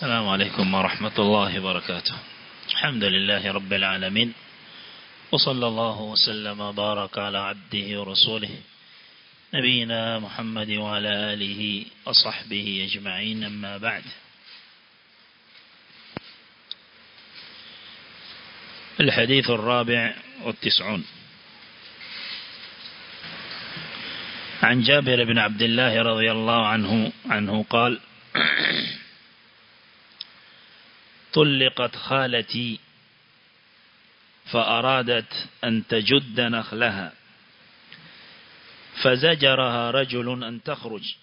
السلام عليكم ورحمة الله وبركاته. الحمد لله رب العالمين. وصلى الله وسلم وبارك على عبده ورسوله نبينا محمد وعلى آله وصحبه أجمعين. أما بعد. الحديث الرابع والتسعون. عن جابر بن عبد الله رضي الله عنه عنه قال طلقت خالتي فأرادت أن تجد نخلها. فزجرها رجل أن تخرج.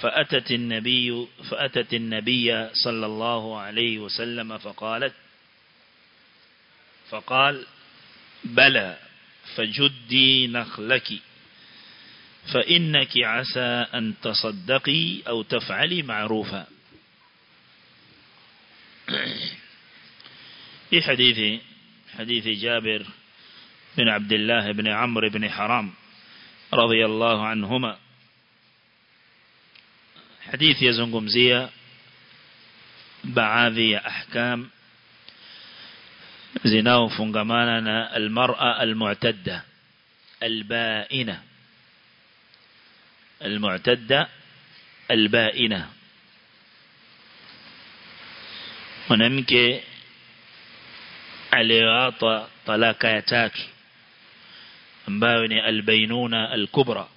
فأتت النبي فأتت النبي صلى الله عليه وسلم فقالت فقال بلى فجدي نخلك. فإنك عسى أن تصدقي أو تفعلي معروفا. في حديث حديث جابر بن عبد الله بن عمرو بن حرام رضي الله عنهما. حديث يزنقمزية بعاذي أحكام زناو فنقماننا المرأة المعتدة البائنة. المعتدة البائنة. Mwanamke aliyoata talaka ya tatu ambayo ni albainuna alkubra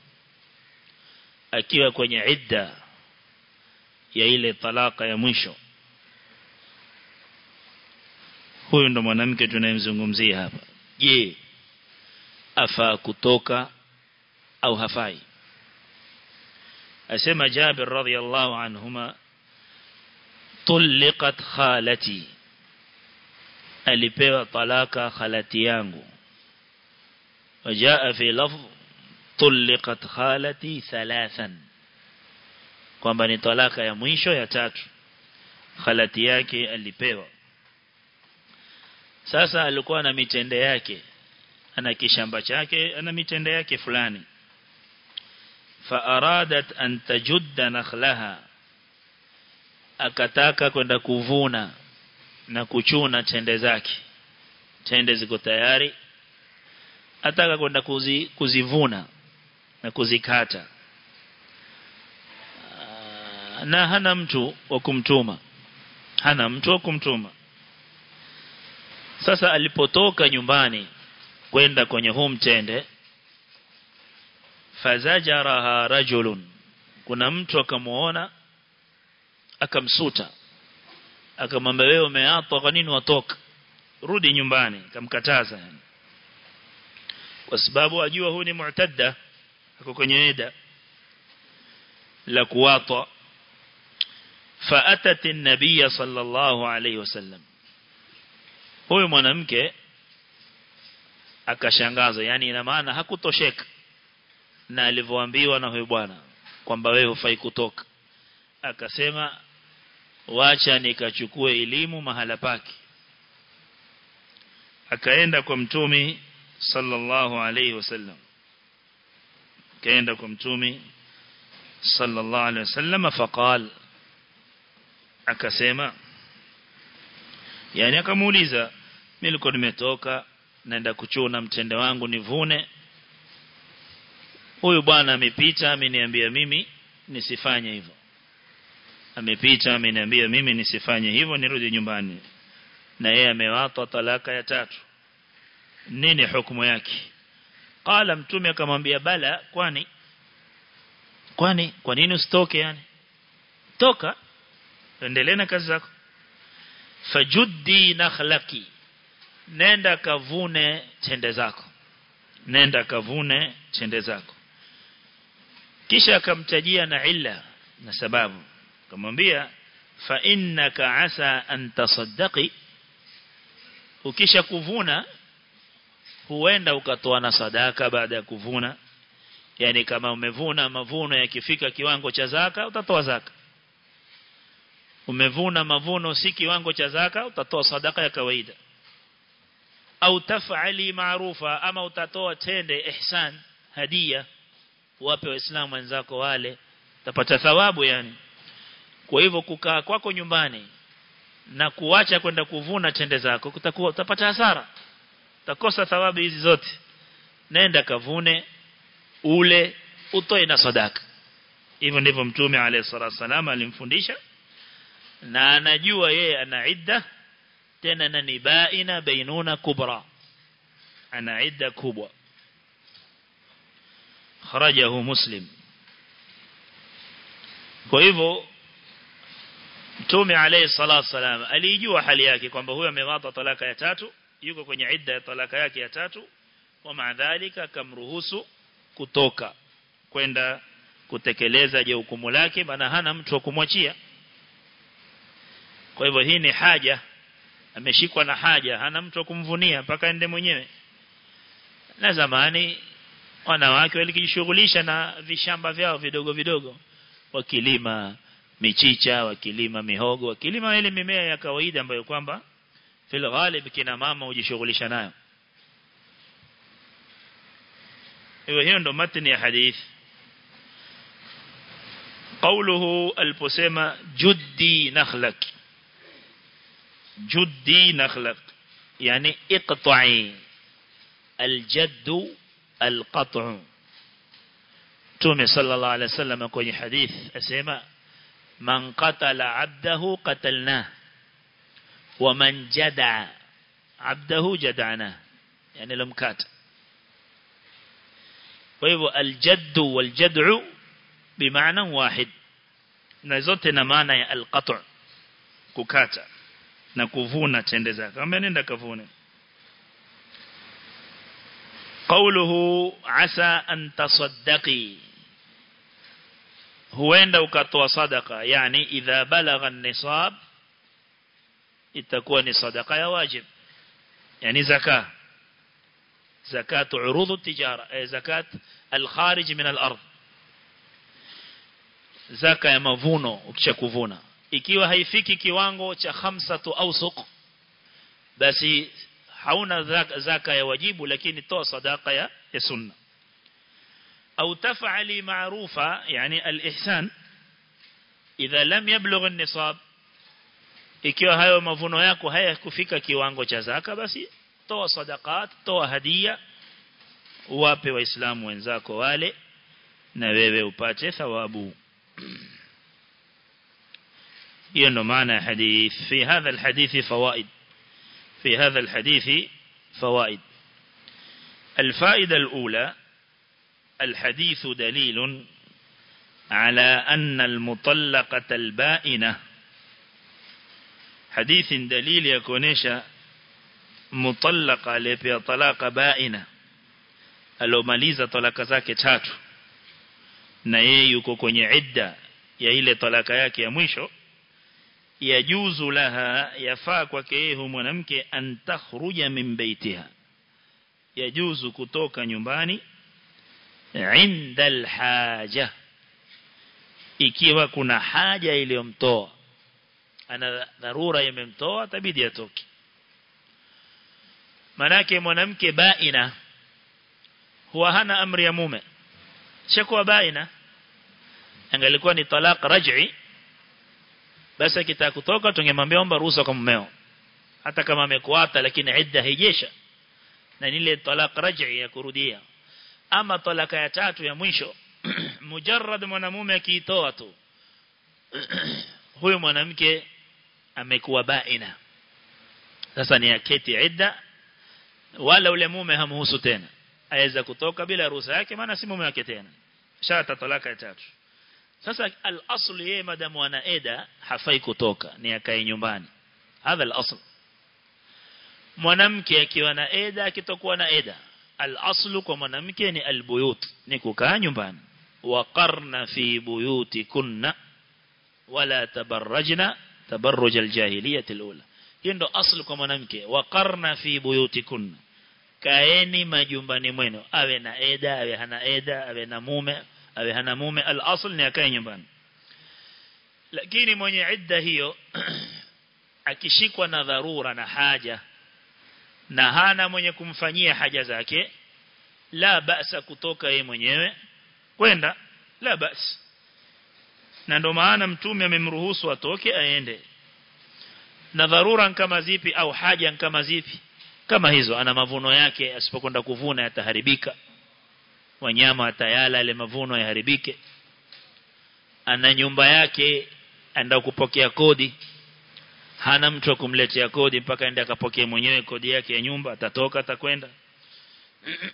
akiwa kwenye idda ya ile talaka ya mwisho. Huyu ndo mwanamke tunayemzungumzia hapa. Je afaa kutoka au hafai? Asema Jabir radhiallahu anhuma tulliqat khalati alipewa talaka khalati yangu وجاء في لفظ طلقت خالتي ثلاثا kwamba ni talaka ya mwisho ya tatu khalati yake alipewa sasa alikuwa na mitende yake ana kishamba chake ana mitende yake fulani fa aradat an tajudda nakhlaha akataka kwenda kuvuna na kuchuna tende zake. Tende ziko tayari. Ataka kwenda kuzi, kuzivuna na kuzikata. Na hana mtu wa kumtuma. Hana mtu wa kumtuma. Sasa alipotoka nyumbani kwenda kwenye huu mtende fazajaraha rajulun. Kuna mtu akamuona akamsuta akamwambia wewe umeapa kwa nini watoka rudi nyumbani akamkataza yani kwa sababu ajua huu ni mu'tadda ako kwenye ida la kuwata فأتت النبي صلى الله عليه وسلم huyu mwanamke akashangaza yani ina maana hakutosheka na alivyoambiwa na huyu bwana kwamba wewe hufai kutoka akasema wacha nikachukue elimu mahala pake. Akaenda kwa mtumi sallallahu alayhi wasallam. Kaenda kwa mtumi sallallahu alayhi wasallam faqal. Akasema yani akamuuliza nilikuwa nimetoka naenda kuchuna mtende wangu nivune. Huyu bwana amepita ameniambia mimi nisifanye hivyo amepita ameniambia mimi nisifanye hivyo nirudi nyumbani. Na yeye amewapa talaka ya tatu. Nini hukumu yake? Qala mtume akamwambia bala kwani? Kwani? Kwa nini usitoke yani? Toka endelea na kazi zako. Fajuddi nakhlaki nenda kavune chende zako. Nenda kavune chende zako. Kisha akamtajia na illa na sababu akamwambia fa innaka asa an tasaddaqi. Ukisha kuvuna huenda ukatoa na sadaka baada ya kuvuna. Yani kama umevuna mavuno yakifika kiwango cha zaka utatoa zaka. Umevuna mavuno si kiwango cha zaka utatoa sadaka ya kawaida. Au tafali maarufa ama utatoa tende ihsan hadia wape waislamu wenzako wale utapata thawabu yani kwa hivyo kukaa kwako nyumbani na kuacha kwenda kuvuna tende zako kutakuwa utapata hasara. Utakosa thawabu hizi zote. Nenda kavune ule utoe na sadaka. Hivyo ndivyo mtume alayhi wasallam alimfundisha. Na anajua yeye ana idda tena na nibaina bainuna kubra. Ana idda kubwa. Kharajahu muslim. Kwa hivyo mtume alayhi salatu wasalam alijua hali yake kwamba huyo amewapa talaka ya tatu yuko kwenye idda ya talaka yake ya tatu. Wa maadhalika akamruhusu kutoka kwenda kutekeleza je hukumu lake maana hana mtu wa kumwachia. Kwa hivyo hii ni haja ameshikwa na haja hana mtu wa kumvunia mpaka ende mwenyewe. Na zamani wanawake walikijishughulisha na vishamba vyao vidogo vidogo wakilima michicha wakilima mihogo wakilima ile mimea ya kawaida ambayo kwamba fil ghalib kina mama hujishughulisha nayo hiyo hiyo ndo matni ya hadith قوله البسيمة جدي نخلك جدي نخلك يعني اقطعي الجد القطع تومي صلى الله عليه وسلم كوني حديث أسيما من قتل عبده قتلناه. ومن جدع عبده جدعناه. يعني لم كات ويبو الجد والجدع بمعنى واحد. نزوتنا معنى القطع. ككات نكفونا تندزاك. من عندك كفونا قوله عسى أن تصدقي. Huenda ukatoa sadaka yani idha balagha an-nisab itakuwa ni sadaka ya wajib. Yani zaka. Zakat urudhu tijara eh, zakat al-kharij min al-ard. Zaka ya mavuno ukisha kuvuna. Ikiwa haifiki kiwango cha khamsatu awsuq basi hauna zaka ya wajibu lakini toa sadaka ya, ya sunna au taf'ali ma'rufa yani al-ihsan idha lam yablugh an-nisab ikiwa hayo mavuno yako hayakufika kiwango cha zaka basi toa sadaqat toa hadia wape waislamu wenzako wale na wewe upate thawabu hiyo ndo maana ya hadith fi hadha alhadithi fawaid في هذا الحديث فوائد الفائدة الأولى الحديث دليل على أن المطلقة البائنة. حديث دليل يكونش مطلقة لبي طلاق بائنة. ألو مليزة طلاق ذاك تات نييكو كوني عدة يهيل طلاق ياك يمشو يجوز لها يفاك وكيه منمك أن تخرج من بيتها. يجوز كتوك نباني inda alhaja ikiwa kuna haja iliyomtoa ana dharura imemtoa tabidi atoke. Manake mwanamke baina huwa hana amri ya mume. Shakuwa baina angalikuwa ni talaq raj'i basi akitaka kutoka tungemwambia omba ruhusa kwa mumeo. Hata kama amekuata lakini idda haijesha. Na ile talaq raj'i ya kurudia ama talaka ya tatu ya mwisho. Mujarrad mwanamume akiitoa tu. Huyo mwanamke amekuwa baina. Sasa ni aketi idda. Wala ule mume hamhusu tena. Aweza kutoka bila ruhusa yake maana si mume wake tena. Shata talaka ya tatu. Sasa al-asl yeye madamu ana eda hafai kutoka. Ni akae nyumbani. Hadha al-asl. Mwanamke akiwa na eda akitokuwa na eda al-aslu kwa mwanamke ni al-buyut ni kukaa nyumbani. Waqarna fi buyutikunna wala tabarrajna tabarruj al-jahiliyyah al-ula. Aslu kwa mwanamke. Waqarna fi buyutikunna. Kaeni majumbani mwenu. Awe na eda awe hana eda awe na mume awe hana mume al-asl ni akae nyumbani. Lakini mwenye idda hiyo akishikwa na dharura na haja na hana mwenye kumfanyia haja zake la basa kutoka yeye mwenyewe kwenda la basi na ndo maana mtume amemruhusu atoke aende. Na dharura kama zipi au haja kama zipi kama hizo ana mavuno yake asipokwenda kuvuna yataharibika. Wanyama atayala ile mavuno yaharibike. Ana nyumba yake anda kupokea kodi hana mtu kumletea kodi mpaka aende akapokea mwenyewe kodi yake ya nyumba atatoka atakwenda.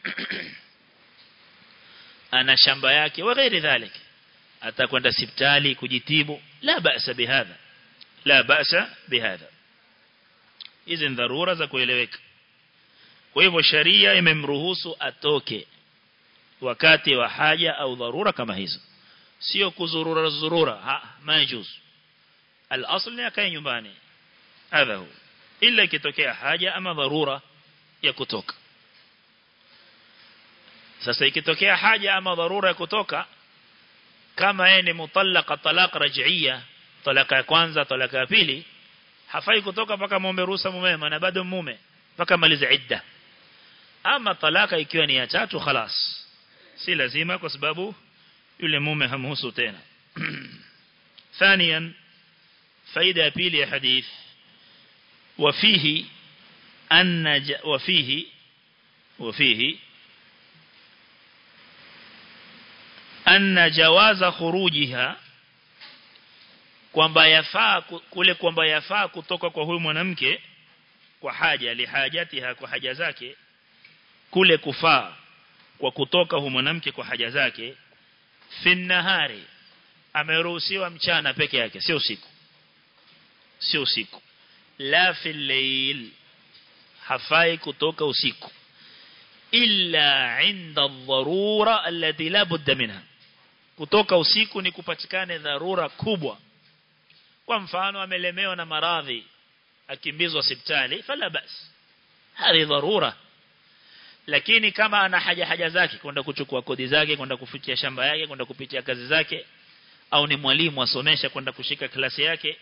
Ana shamba yake wa ghairi dhalik. Atakwenda hospitali kujitibu. La ba'sa bihadha. La ba'sa bihadha. Hizi dharura za kueleweka. Kwa hivyo sharia imemruhusu atoke wakati wa haja au dharura kama hizo. Sio kuzurura zurura ha majuz al-asl ni akae nyumbani هذا هو. إلا كتوكي حاجة أما ضرورة يكتوك. سأسي كتوكي حاجة أما ضرورة يكتوك كما يعني مطلق طلاق رجعية طلاق كوانزا طلاق أبيلي حفاي كتوك فكا مومي روسا مومي من أبد مومي فكا ماليز عدة. أما طلاق يكيواني يتاتو خلاص. سي لزيمة كسبابو يولي مومي همهو سوتين ثانيا فإذا بيلي حديث. وفيه أن ج... وفيه وفيه أن جواز خروجها kwamba yafaa kule kwamba yafaa kutoka kwa huyu mwanamke kwa haja lihajatiha kwa haja zake kule kufaa kwa kutoka huyu mwanamke kwa haja zake fi nahari ameruhusiwa mchana peke yake sio usiku sio usiku la fi layl hafai kutoka usiku illa inda dharura allati la budda minha. Kutoka usiku ni kupatikane dharura kubwa. Kwa mfano amelemewa na maradhi akimbizwa hospitali fala bas. Hali dharura. Lakini kama ana haja haja zake kwenda kuchukua kodi zake kwenda kufikia shamba yake kwenda kupitia kazi zake au ni mwalimu asomesha kwenda kushika klasi yake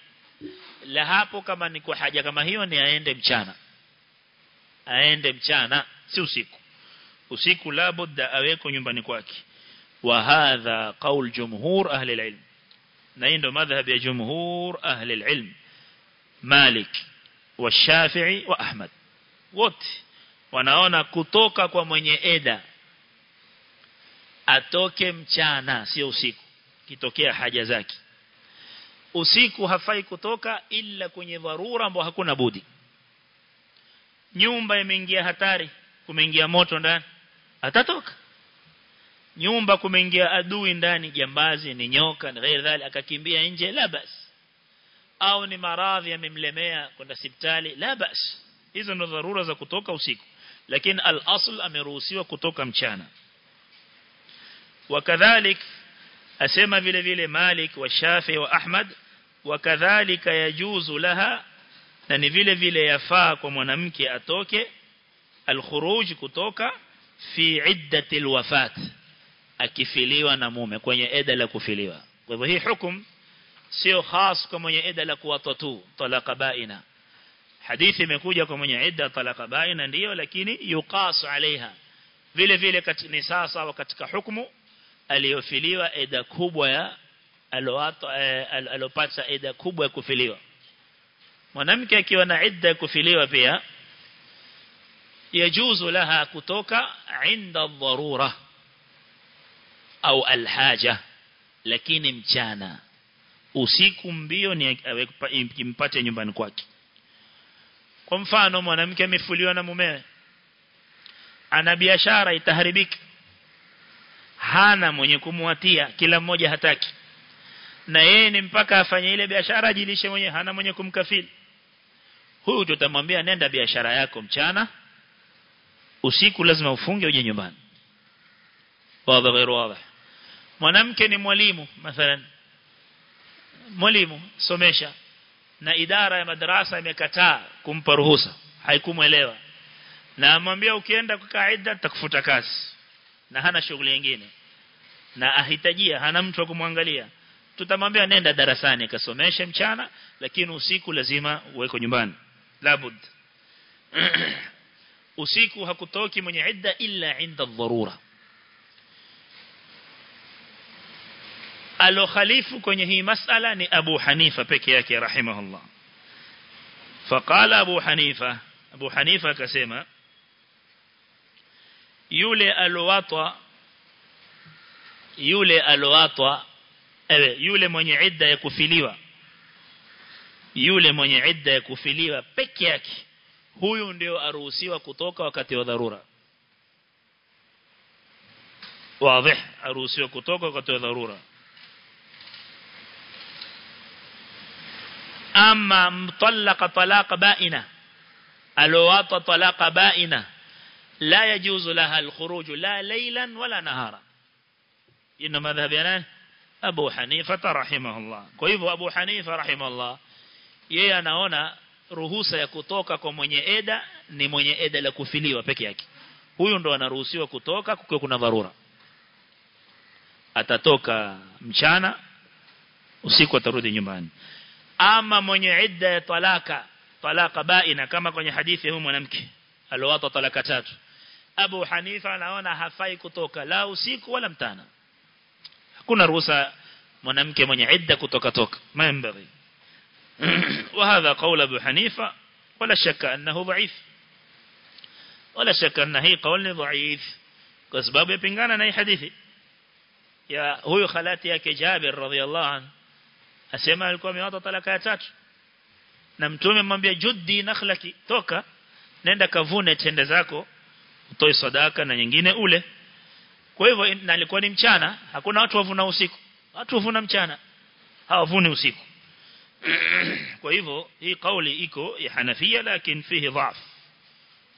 la hapo kama ni kwa haja kama hiyo ni aende mchana. Aende mchana si usiku. Usiku labda aweko nyumbani kwake. Wa hadha qaul jumhur ahli alilm. Na hii ndo madhhab ya jumhur ahli alilm. Malik wa Shafi'i wa Ahmad. Wote wanaona kutoka kwa mwenye eda atoke mchana sio usiku kitokea haja zake usiku hafai kutoka ila kwenye dharura ambao hakuna budi. Nyumba imeingia hatari kumeingia moto ndani atatoka. Nyumba kumeingia adui ndani jambazi ni nyoka na ghairi dhali akakimbia nje la basi au ni maradhi yamemlemea kwenda hospitali la basi hizo ndo dharura za kutoka usiku. Lakini al-asl ameruhusiwa kutoka mchana. Wakadhalik asema vile vile Malik wa Shafi wa Ahmad wakadhalika yajuzu laha na ni vile vile yafaa kwa mwanamke atoke al-khuruj kutoka fi iddati al-wafat akifiliwa na mume kwenye eda la kufiliwa. Kwa hivyo hii hukum sio khas kwa mwenye eda la kuwatwa tu talaka baina. Hadithi imekuja kwa mwenye idda talaka baina ndiyo lakini yuqas alaiha vile vile ni sawa katika hukumu aliyofiliwa eda kubwa ya alopata ida kubwa ya kufiliwa. Mwanamke akiwa na idda ya kufiliwa pia yajuzu laha kutoka inda dharura au alhaja lakini mchana. Usiku mbio ni kimpate nyumbani kwake. Kwa mfano mwanamke amefuliwa na mumewe ana biashara itaharibika hana mwenye kumwatia kila mmoja hataki na yeye ni mpaka afanye ile biashara ajilishe mwenye hana mwenye kumkafili huyu tutamwambia nenda biashara yako mchana usiku lazima ufunge uje nyumbani. Wazi ghairu wazi. Mwanamke ni mwalimu mathalan. Mwalimu somesha. Na idara ya madarasa imekataa kumpa ruhusa haikumuelewa na amwambia ukienda kwa kaida takufuta kazi. Na hana shughuli nyingine. Na ahitajia hana mtu wa kumwangalia tutamwambia nenda darasani akasomeshe mchana lakini usiku lazima uweko nyumbani. Labud. Usiku hakutoki mwenye idda illa inda dharura alo khalifu kwenye hii masala ni Abu Hanifa peke yake rahimahullah. Faqala Abu Hanifa Abu Hanifa akasema yule alowatwa yule alowatwa ewe yule mwenye idda ya kufiliwa. Yule mwenye idda ya kufiliwa peke yake huyu ndio aruhusiwa kutoka wakati wa dharura. Wazi aruhusiwa kutoka wakati wa dharura. Ama mtallaka talaka baina alowapa talaka baina la yajuzu laha alkhuruj la laylan wala nahara. Ina madhhabi nani Abu Hanifa rahimahullah. Kwa hivyo Abu Hanifa rahimahullah yeye anaona ruhusa ya kutoka kwa mwenye eda ni mwenye eda la kufiliwa peke yake. Huyu ndo anaruhusiwa kutoka kukiwa kuna dharura. Atatoka mchana usiku atarudi nyumbani. Ama mwenye idda ya talaka talaka baina kama kwenye hadithi huyu mwanamke alowata talaka tatu. Abu Hanifa anaona hafai kutoka la usiku wala mchana hakuna ruhusa mwanamke mwenye idda kutoka toka maembari وهذا قول أبو حنيفة ولا شك أنه ضعيف ولا شك أنه قول ضعيف كسباب يبنغانا ناي حديثي يا هو خلاتي yake Jabir radhiallahu anhu asema alikuwa amewata talaka ya tatu na mtume mmwambia juddi nakhlaki toka nenda kavune tende zako utoe sadaka na nyingine ule kwa hivyo nalikuwa ni mchana hakuna watu wavuna usiku. Watu wavuna mchana hawavuni usiku. Kwa hivyo hii kauli iko ya Hanafia lakini fihi dhaf.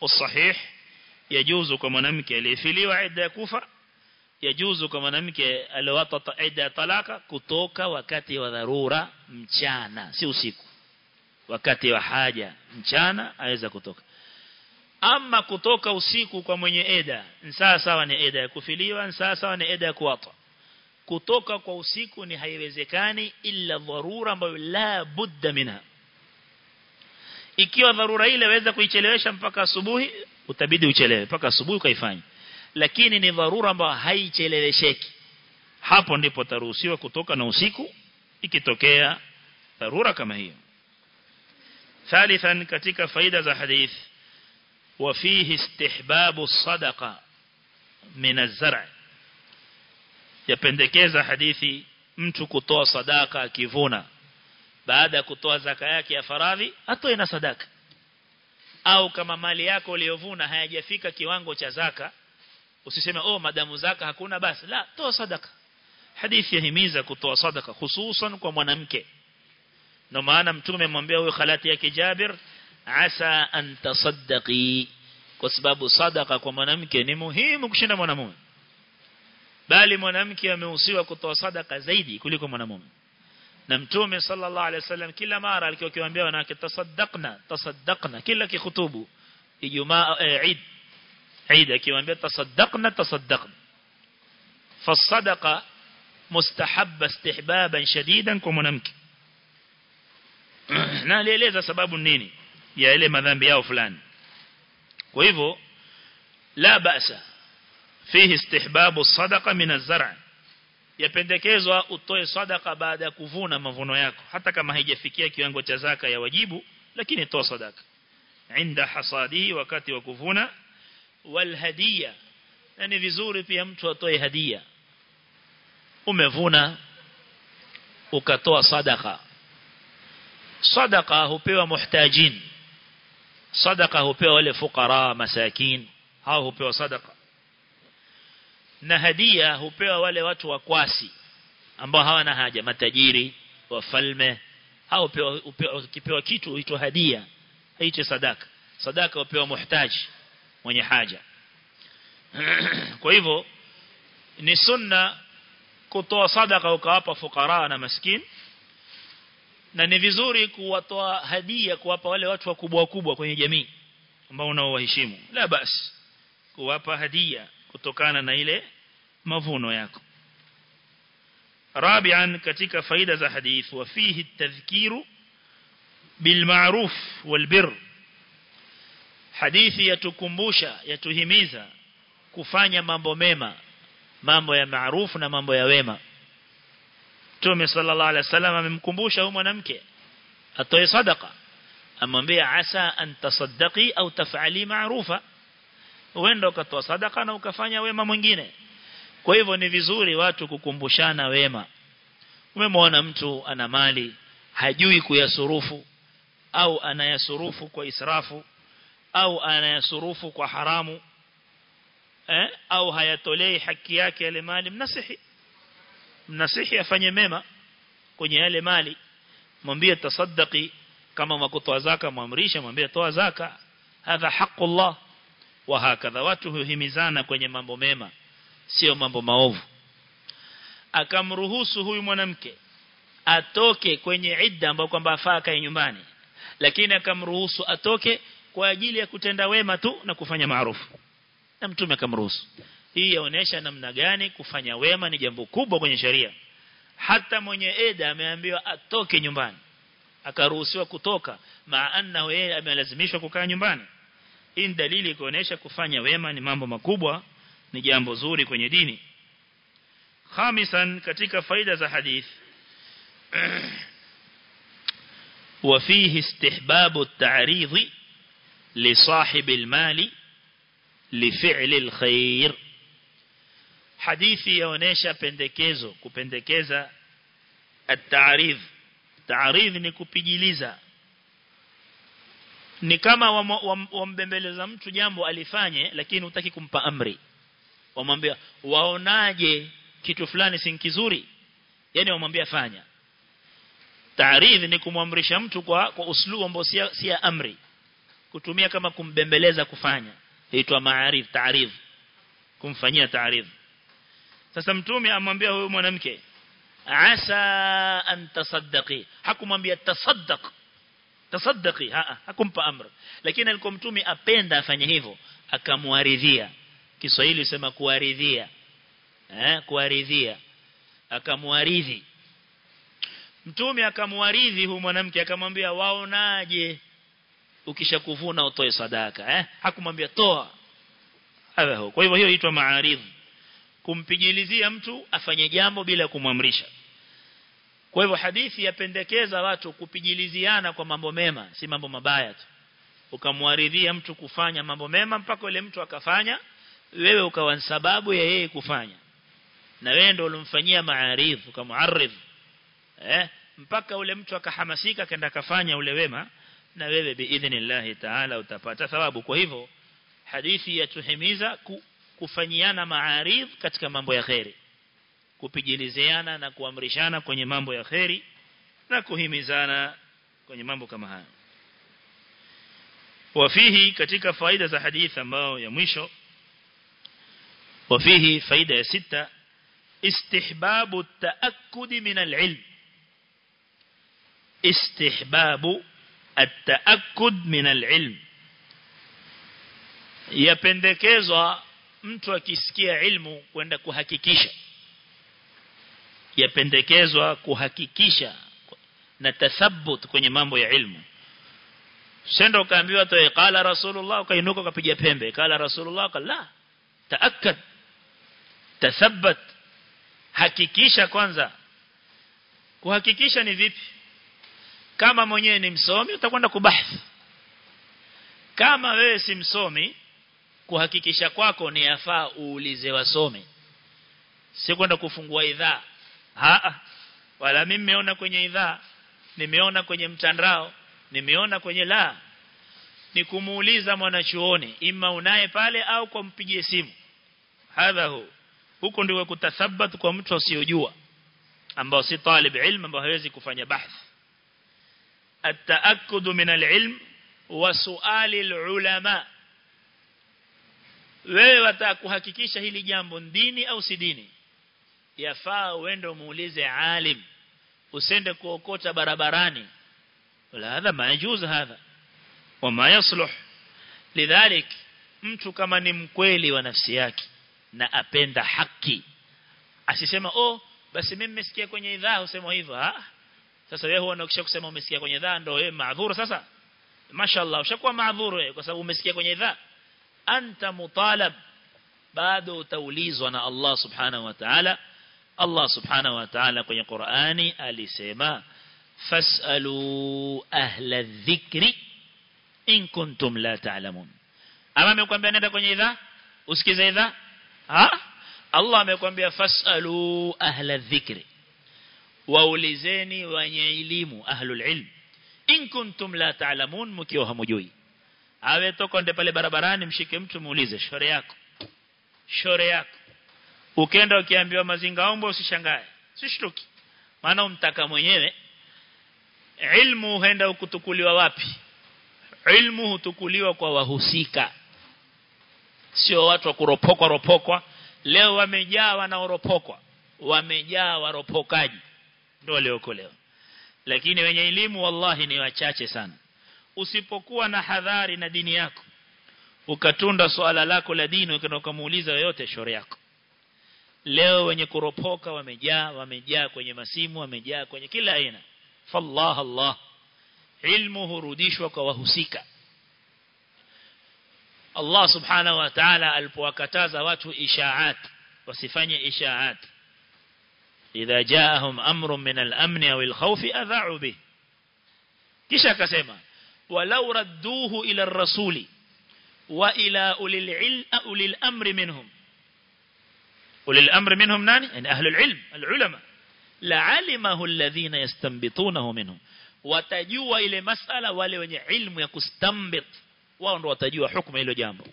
Usahih yajuzu kwa mwanamke aliyefiliwa idda ya kufa yajuzu kwa mwanamke aliyowata idda ya talaka kutoka wakati wa dharura mchana si usiku. Wakati wa haja mchana aweza kutoka ama kutoka usiku kwa mwenye eda nsaa sawa ni eda ya kufiliwa nsaa sawa ni eda ya kuwata kutoka kwa usiku ni haiwezekani ila dharura ambayo la budda minha. Ikiwa dharura ile waweza kuichelewesha mpaka asubuhi utabidi uchelewe mpaka asubuhi kaifanye lakini ni dharura ambayo haichelewesheki. Hapo ndipo taruhusiwa kutoka na usiku ikitokea dharura kama hiyo. Thalithan katika faida za hadithi وفيه استحباب الصدقه من الزرع yapendekeza hadithi mtu kutoa sadaka akivuna baada ya kutoa zaka yake ya faradhi atoe na sadaka au kama mali yako uliyovuna hayajafika kiwango cha zaka usiseme oh madamu zaka hakuna basi la toa sadaka hadithi yahimiza kutoa sadaka hususan kwa mwanamke ndio maana mtume amwambia huyo khalati yake Jabir عسى أن تصدقي. كسباب صدقة كمنامك نمهيم كشنا منامون بل منامك يموصيوا كتو صدقة زيدي كلكم منامون نمتوم صلى الله عليه وسلم كل مارا لكيو كيو انبيا وناك تصدقنا تصدقنا كل كي خطوبو يجوما عيد عيد كيو انبيا تصدقنا تصدقنا فالصدقة مستحب استحبابا شديدا كمنامك نا ليه ليه سبب النيني ya ile madhambi yao fulani. Kwa hivyo la basa fihi istihbabu sadaqa min az-zar' yapendekezwa utoe sadaqa baada ya kuvuna mavuno yako hata kama haijafikia kiwango cha zaka ya wajibu lakini toa sadaqa. Inda hasadihi wakati wa kuvuna. Wal hadiya na ni vizuri pia mtu atoe hadia umevuna ukatoa sadaqa. Sadaqa hupewa muhtajin sadaka hupewa wale fukara masakin. Hao hupewa sadaka na hadia hupewa wale watu wakwasi ambao hawana haja. Matajiri wafalme. Hao hupewa ukipewa kitu huitwa hadia haitwi sadaka. Sadaka hupewa muhtaji mwenye haja. Kwa hivyo ni sunna kutoa sadaka ukawapa fukara na maskini na ni vizuri kuwatoa hadia kuwapa wale watu wakubwa wakubwa kwenye jamii ambao unaowaheshimu. La basi kuwapa hadia kutokana na ile mavuno yako. Rabian katika faida za hadith wa fihi tadhkiru bil ma'ruf wal bir hadithi yatukumbusha yatuhimiza kufanya mambo mema mambo ya maarufu na mambo ya wema Mtume sallallahu alaihi wasallam amemkumbusha huyu mwanamke atoe sadaqa. Amwambia asa an tasaddaqi au taf'ali ma'rufa. Uenda ukatoa sadaqa na ukafanya wema mwingine. Kwa hivyo ni vizuri watu kukumbushana wema. Umemwona mtu ana mali hajui kuyasurufu au anayasurufu kwa israfu au anayasurufu kwa haramu eh? au hayatolei haki yake yale mali mnasihi mnasihi afanye mema kwenye yale mali. Mwambie tasaddaqi kama makutoa zaka mwamrisha mwambie toa zaka. Hadha haqqullah. Wa hakadha watu huhimizana kwenye mambo mema sio mambo maovu. Akamruhusu huyu mwanamke atoke kwenye idda ambayo kwamba afaa kae nyumbani lakini akamruhusu atoke kwa ajili ya kutenda wema tu na kufanya maarufu. Na mtume akamruhusu hii yaonesha namna gani kufanya wema ni jambo kubwa kwenye sheria hata mwenye eda ameambiwa atoke nyumbani akaruhusiwa kutoka maana yeye amelazimishwa kukaa nyumbani hii dalili kuonesha kufanya wema ni mambo makubwa ni jambo zuri kwenye dini khamisan katika faida za hadith وفيه استحباب التعريض لصاحب المال لفعل الخير hadithi yaonesha pendekezo kupendekeza at-ta'rif. Ta'rif ni kupigiliza. Ni kama wambembeleza wam, wam mtu jambo alifanye lakini utaki kumpa amri. Wamwambia waonaje kitu fulani si kizuri? Yani wamwambia fanya. Ta'rif ni kumwamrisha mtu kwa kwa uslubu ambao si si amri. Kutumia kama kumbembeleza kufanya. Inaitwa ma'arif ta'rif. Kumfanyia ta'rif sasa mtume amwambia huyu mwanamke asa an tasaddaqi. Hakumwambia tasaddaq. Tasaddaqi ha hakumpa amri. Lakini alikuwa mtume apenda afanye hivyo akamwaridhia. Kiswahili sema kuaridhia eh kuaridhia akamwaridhi. Mtume akamwaridhi huyu mwanamke akamwambia waonaje ukishakuvuna utoe sadaka eh? Hakumwambia toa. Kwa hivyo hiyo inaitwa maaridhi kumpigilizia mtu afanye jambo bila kumwamrisha. Kwa hivyo hadithi yapendekeza watu kupigiliziana kwa mambo mema si mambo mabaya tu. Ukamwaridhia mtu kufanya mambo mema mpaka yule mtu akafanya wewe ukawa sababu ya yeye kufanya. Na wewe ndio ulimfanyia maaridh ukamuaridh eh mpaka ule mtu akahamasika kaenda kafanya ule wema na wewe biidhnillah taala utapata thawabu. Kwa hivyo hadithi yatuhimiza kufanyiana maarif katika mambo ya khairi kupigilizeana na kuamrishana kwenye mambo ya khairi na kuhimizana kwenye mambo kama haya wafihi katika faida za hadithi ambao ya mwisho wafihi faida ya sita istihbabu at-ta'akkud min al-ilm. Istihbabu at-ta'akkud min al-ilm. Yapendekezwa mtu akisikia ilmu kwenda kuhakikisha. Yapendekezwa kuhakikisha na tathabbut kwenye mambo ya ilmu. Sendo ukaambiwa tu qala rasulullah ukainuka ukapiga pembe. Qala rasulullah qala taakkad tathabbat hakikisha kwanza. Kuhakikisha ni vipi? Kama mwenyewe ni msomi utakwenda kubahth kama wewe si msomi kuhakikisha kwako ni yafaa uulize wasome. Si kwenda kufungua idhaa. Haa wala mimi nimeona kwenye idhaa nimeona kwenye mtandao nimeona kwenye la. Ni kumuuliza mwanachuoni ima unaye pale au kwa mpigie simu. Hadha hu. Huko ndio kutathabat kwa mtu asiyojua ambao si talib ilm ambao hawezi kufanya bahth. At-taakkud min al-ilm wa su'ali al-ulama wewe wataka kuhakikisha hili jambo ndini au si dini? Yafaa uende muulize alim. Usende kuokota barabarani. Wala hadha majuz hadha. Wama yasluh. Lidhalik mtu kama ni mkweli wa nafsi yake na apenda haki. Asisema oh basi mimi nimesikia kwenye idhaa usema hivyo. Ah sasa wewe huona ukisha kusema umesikia kwenye idhaa ndio wewe maadhuru sasa? Mashallah ushakuwa maadhuru kwa sababu umesikia kwenye idhaa anta mutalab. Bado utaulizwa na Allah subhanahu wa ta'ala. Allah subhanahu wa ta'ala kwenye Qur'ani alisema fasalu ahla dhikri in kuntum la ta'lamun. Ama amekwambia nenda kwenye idha usikize idha ha? Allah amekwambia fasalu ahla dhikri. Waulizeni wenye elimu ahlul ilm. In kuntum la ta'lamun mkiwa hamujui awe toko nde pale barabarani mshike mtu muulize shore yako. Shore yako. Ukenda ukiambiwa mazinga ombo usishangae. Usishtuki maana umtaka mwenyewe. Ilmu huenda ukutukuliwa wapi? Ilmu hutukuliwa kwa wahusika. Sio watu wa kuropokwa ropokwa. Leo wamejaa wanaoropokwa. Wamejaa waropokaji. Ndio waliokolewa lakini wenye elimu wallahi ni wachache sana usipokuwa na hadhari na dini yako ukatunda swala lako la dini ukamuuliza yoyote shore yako. Leo wenye kuropoka wamejaa wamejaa kwenye masimu wamejaa kwenye kila aina. Fallah allah ilmu hurudishwa kwa wahusika. Allah subhanahu wa ta'ala alipowakataza watu ishaat wasifanye ishaat. Idha jaahum amrun min al-amn aw al-khawf adha'u bih walau radduhu ila ar-rasuli wa ila ulil ulil amri minhum. Ulil amri minhum nani? Yani ahlul ilm al-ulama. La'alimahu alladhina yastanbitunahu minhum. Watajua ile masala wale wenye ilmu ya kustambit. Wao ndo watajua hukumu hilo jambo.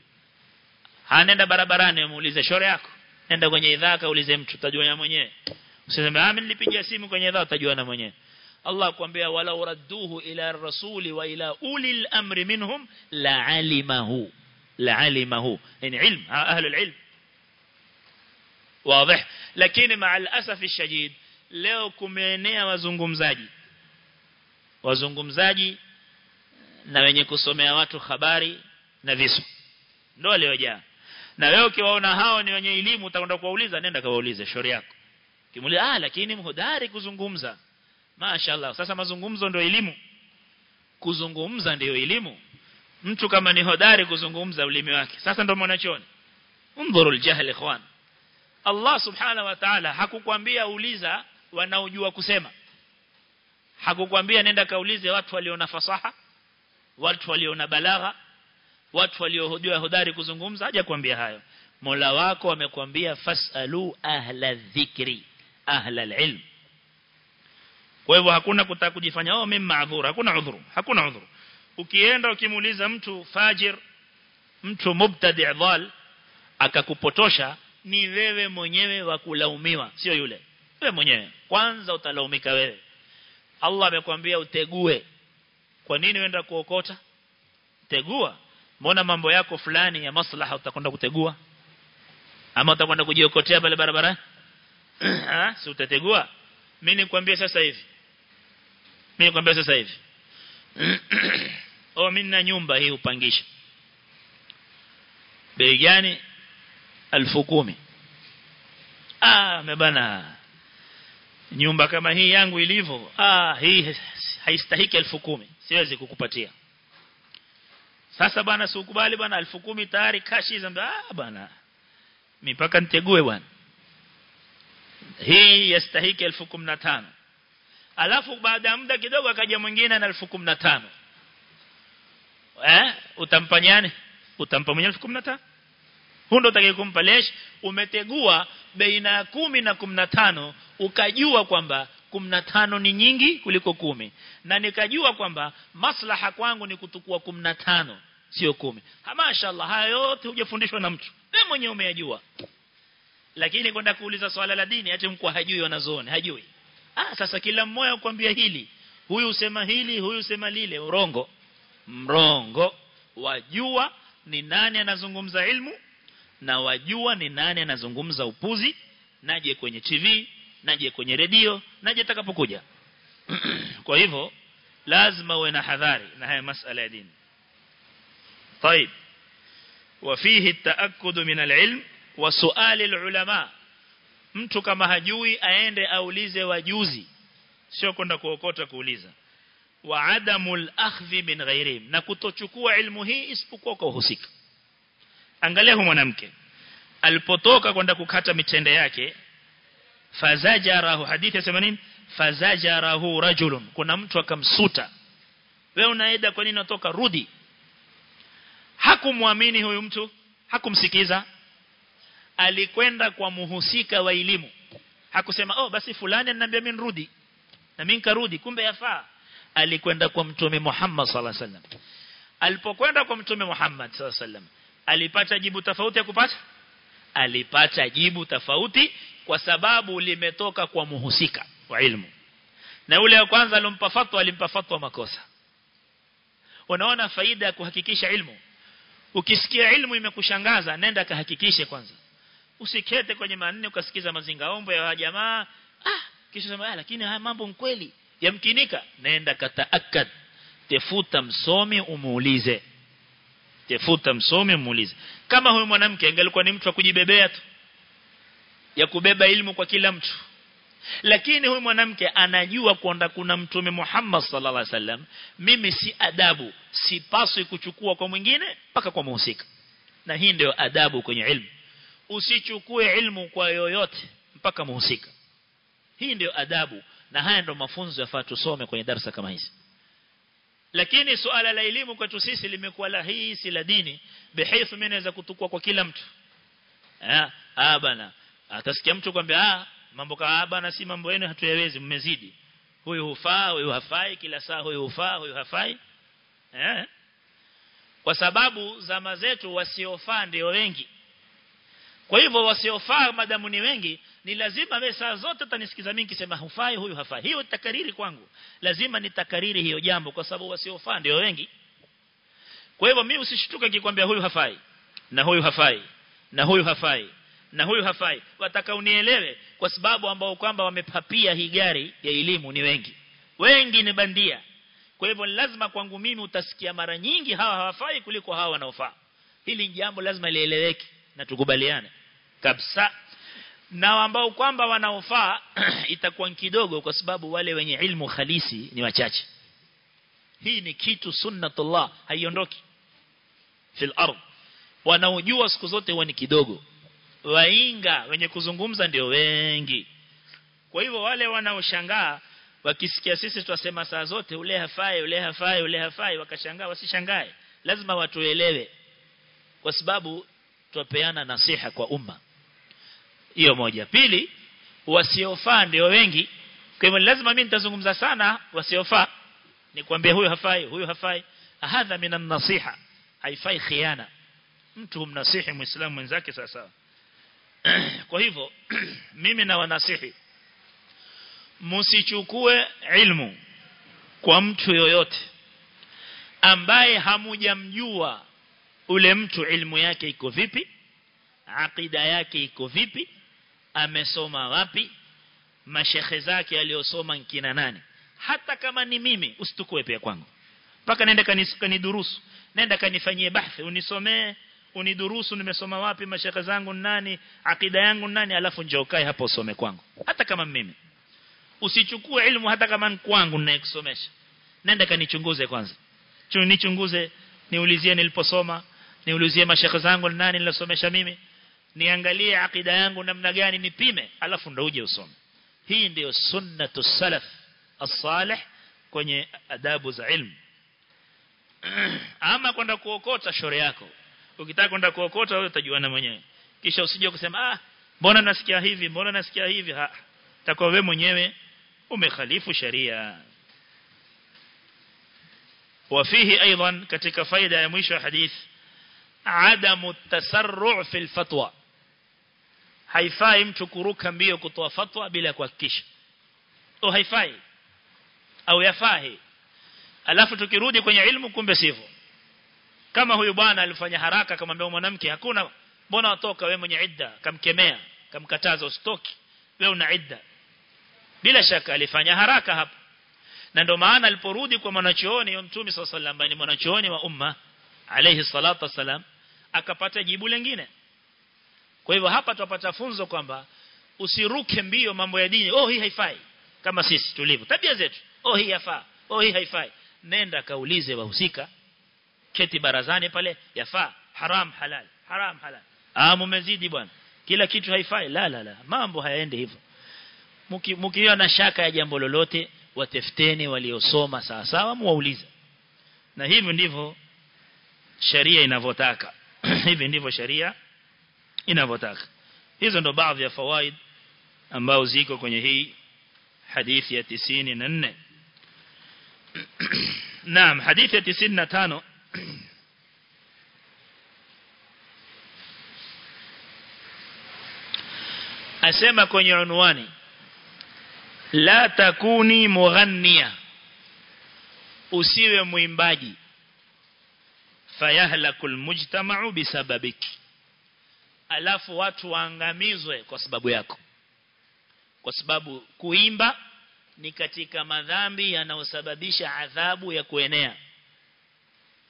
Hanenda barabarani muulize shore yako. Nenda kwenye idhaa kaulize mtu utajua mwenyewe. Usiseme ah mimi nilipigia simu kwenye idhaa utajua na mwenyewe Allah kwambia wala uradduhu ila rasuli wa ila ulil amri minhum la alimahu la alimahu yani ilm ahli alilm واضح lakini مع الاسف الشديد leo kumeenea wazungumzaji wazungumzaji na wenye kusomea watu habari na visu ndio waliojaa na wewe ukiwaona hao ni wenye elimu utakwenda kuwauliza nenda kawaulize shauri yako kimuuliza ah lakini mhodari kuzungumza mashaallah sasa mazungumzo ndio elimu. Kuzungumza ndio elimu. Mtu kama ni hodari kuzungumza ulimi wake. Sasa ndio mwanachoni undhuru aljahl ikhwan. Allah subhanahu wa ta'ala hakukwambia uliza wanaojua kusema. Hakukwambia nenda kaulize watu waliona fasaha watu waliona balagha watu waliojua hodari kuzungumza haja kuambia hayo. Mola wako amekwambia fasalu ahla dhikri ahla alilm kwa hivyo hakuna kutaka kujifanya oh mimi maadhuru hakuna udhuru. Hakuna udhuru. Ukienda ukimuuliza mtu fajir mtu mubtadi' dhal akakupotosha ni wewe mwenyewe wa kulaumiwa. Sio yule. Wewe mwenyewe. Kwanza utalaumika wewe. Allah amekwambia utegue. Kwa nini uenda kuokota? Tegua. Mbona mambo yako fulani ya maslaha utakwenda kutegua? Ama utakwenda kujiokotea pale barabara ah si utategua? Mimi nikwambie sasa hivi mimi nikwambia sasa hivi. Oh mimi na nyumba hii upangisha bei gani? Elfu kumi. Ah mebana nyumba kama hii yangu ilivyo ah hii haistahiki elfu kumi. Siwezi kukupatia. Sasa bana sikubali bana elfu kumi tayari kashi zamba ah bana. Mipaka nitegue bwana. Hii yastahiki elfu kumi na tano alafu baada ya muda kidogo akaja mwingine na elfu kumi na tano. Eh? Utampa nyani? Utampa mwenye elfu kumi na tano? Ndo utakayekumpa lesh umetegua baina ya kumi na kumi na tano ukajua kwamba kumi na tano ni nyingi kuliko kumi. Na nikajua kwamba maslaha kwangu ni kutukua kumi na tano sio kumi. Mashaallah haya yote hujafundishwa na mtu. Wewe mwenyewe umeyajua. Lakini kwenda kuuliza swala la dini ati mkuu hajui wanazooni hajui ah sasa kila mmoja kwambia hili huyu usema hili huyu usema lile urongo mrongo wajua ni nani anazungumza ilmu na wajua ni nani anazungumza upuzi naje kwenye TV naje kwenye redio naje takapokuja kwa hivyo lazima uwe na hadhari na haya masala ya dini طيب وفيه التأكد من العلم وسؤال العلماء mtu kama hajui aende aulize wajuzi. Sio kwenda kuokota kuuliza. Wa adamul akhdhi min ghairihim na kutochukua ilmu hii isipokuwa kwa uhusika. Angalia huyu mwanamke. Alipotoka kwenda kukata mitende yake fazajarahu hadithi ya 80 fazajarahu rajulun. Kuna mtu akamsuta. Wewe unaenda kwa nini unatoka? Rudi. Hakumwamini huyu mtu hakumsikiza alikwenda kwa muhusika wa elimu. Hakusema oh basi fulani ananiambia mimi nirudi. Na mimi nikarudi kumbe yafaa. Alikwenda kwa mtume Muhammad sallallahu alaihi wasallam. Alipokwenda kwa mtume Muhammad sallallahu alaihi wasallam alipata jibu tofauti ya kupata? Alipata jibu tofauti kwa sababu limetoka kwa muhusika wa ilmu. Na yule wa kwanza alompa fatwa alimpa fatwa makosa. Unaona faida ya kuhakikisha ilmu? Ukisikia ilmu imekushangaza nenda kahakikishe kwanza usikete kwenye manne ukasikiza mazingaombo ya jamaa. Ah kisha sema ah lakini haya mambo kweli. Yamkinika naenda kataakad tefuta msomi umuulize. Tefuta msomi umuulize. Kama huyu mwanamke angelikuwa ni mtu wa kujibebea tu ya kubeba ilmu kwa kila mtu lakini huyu mwanamke anajua kwamba kuna mtume Muhammad sallallahu alaihi wasallam mimi si adabu sipaswi kuchukua kwa mwingine mpaka kwa muhusika. Na hii ndio adabu kwenye ilmu usichukue ilmu kwa yoyote mpaka muhusika. Hii ndio adabu na haya ndio mafunzo yafaa tusome kwenye darasa kama hizi. Lakini suala la elimu kwetu sisi limekuwa la hii si la dini. Bihaythu mimi naweza kutukua kwa kila mtu. Ah ah bana. Atasikia mtu kwambia ah mambo kama bana si mambo yenu hatuyawezi mmezidi. Huyu hufaa huyu hafai kila saa huyu hufaa huyu hafai. Eh? Kwa sababu zama zetu wasiofaa ndio wengi kwa hivyo wasiofaa madamu ni wengi ni lazima wewe saa zote utanisikiza mimi nikisema hufai huyu hafai. Hiyo takariri kwangu. Lazima nitakariri hiyo jambo kwa sababu wasiofaa ndio wengi. Kwa hivyo mimi usishtuke nikikwambia huyu hafai na huyu hafai na huyu hafai na huyu hafai. Wataka unielewe kwa sababu ambao kwamba wamepapia hii gari ya elimu ni wengi. Wengi ni bandia. Kwa hivyo lazima kwangu mimi utasikia mara nyingi hawa hawafai kuliko hawa wanaofaa. Hili jambo lazima lieleweke na tukubaliane kabisa. Na ambao kwamba wanaofaa itakuwa kidogo kwa sababu wale wenye ilmu halisi ni wachache. Hii ni kitu sunnatullah haiondoki. Fil ardh wanaojua siku zote huwa ni kidogo. Wainga wenye kuzungumza ndio wengi. Kwa hivyo wale wanaoshangaa wakisikia sisi twasema saa zote ule hafai ule hafai ule hafai wakashangaa wasishangae. Lazima watuelewe. Kwa sababu twapeana nasiha kwa umma. Hiyo moja. Pili wasiofaa ndio wengi. Kwa hivyo lazima mimi nitazungumza sana wasiofaa. Nikwambie huyu hafai huyu hafai. Hadha minan nasiha. Haifai khiana. Mtu humnasihi muislamu mwenzake sawa kwa hivyo mimi na wanasihi msichukue ilmu kwa mtu yoyote ambaye hamujamjua ule mtu ilmu yake iko vipi? Aqida yake iko vipi? Amesoma wapi? Mashehe zake aliyosoma nkina nani? Hata kama ni mimi usitukue pia kwangu. Mpaka nenda kanidurusu. Nenda kanifanyie bahthi unisomee unidurusu nimesoma wapi mashehe zangu nani akida yangu nani alafu njoo hapo usome kwangu. Hata kama mimi. Usichukue ilmu hata kama ni kwangu ninayekusomesha. Nenda kanichunguze kwanza. Nichunguze niulizie niliposoma niulizie mashaka zangu ni nani nilisomesha mimi? Niangalie akida yangu namna gani nipime alafu ndo uje usome. Hii ndio sunnatu salaf as-salih kwenye adabu za ilmu. Ama kwenda kuokota shore yako. Ukitaka kwenda kuokota wewe utajuana mwenyewe. Kisha usije kusema ah mbona nasikia hivi mbona nasikia hivi? Ha takuwa wewe mwenyewe umekhalifu sharia wafihi aidan katika faida ya mwisho wa hadithi عدم التسرع في الفتوى haifai mtu kuruka mbio kutoa fatwa bila kuhakikisha. Au haifai? Au yafai? Alafu tukirudi kwenye ilmu kumbe sivyo kama huyu bwana alifanya haraka akamwambia mwanamke hakuna mbona watoka wewe mwenye idda? Kamkemea kamkataza usitoki wewe una idda. Bila shaka alifanya haraka hapo. Na ndio maana aliporudi kwa mwanachuoni mtume sallallahu alaihi wasallam ni mwanachuoni wa umma alayhi salatu wasalam akapata jibu lingine. Kwa hivyo hapa tupata funzo kwamba usiruke mbio mambo ya dini. Oh hii haifai. Kama sisi tulivyo. Tabia zetu. Oh hii yafaa. Oh hii haifai. Nenda kaulize wahusika. Keti barazani pale. Yafaa. Haram halal. Haram halal. Ah mumezidi bwana. Kila kitu haifai. La la la. Mambo hayaendi hivyo. Mkiwa na shaka ya jambo lolote watefteni waliosoma sawa sawa muwaulize. Na hivyo ndivyo sheria inavyotaka hivi ndivyo sharia inavyotaka. Hizo ndo baadhi ya fawaid ambao ziko kwenye hii hadithi ya 94 Naam hadithi ya 95 asema kwenye unwani la takuni mughannia usiwe mwimbaji fayahlakul mujtama'u bisababiki alafu watu waangamizwe kwa sababu yako. Kwa sababu kuimba ni katika madhambi yanayosababisha adhabu ya kuenea.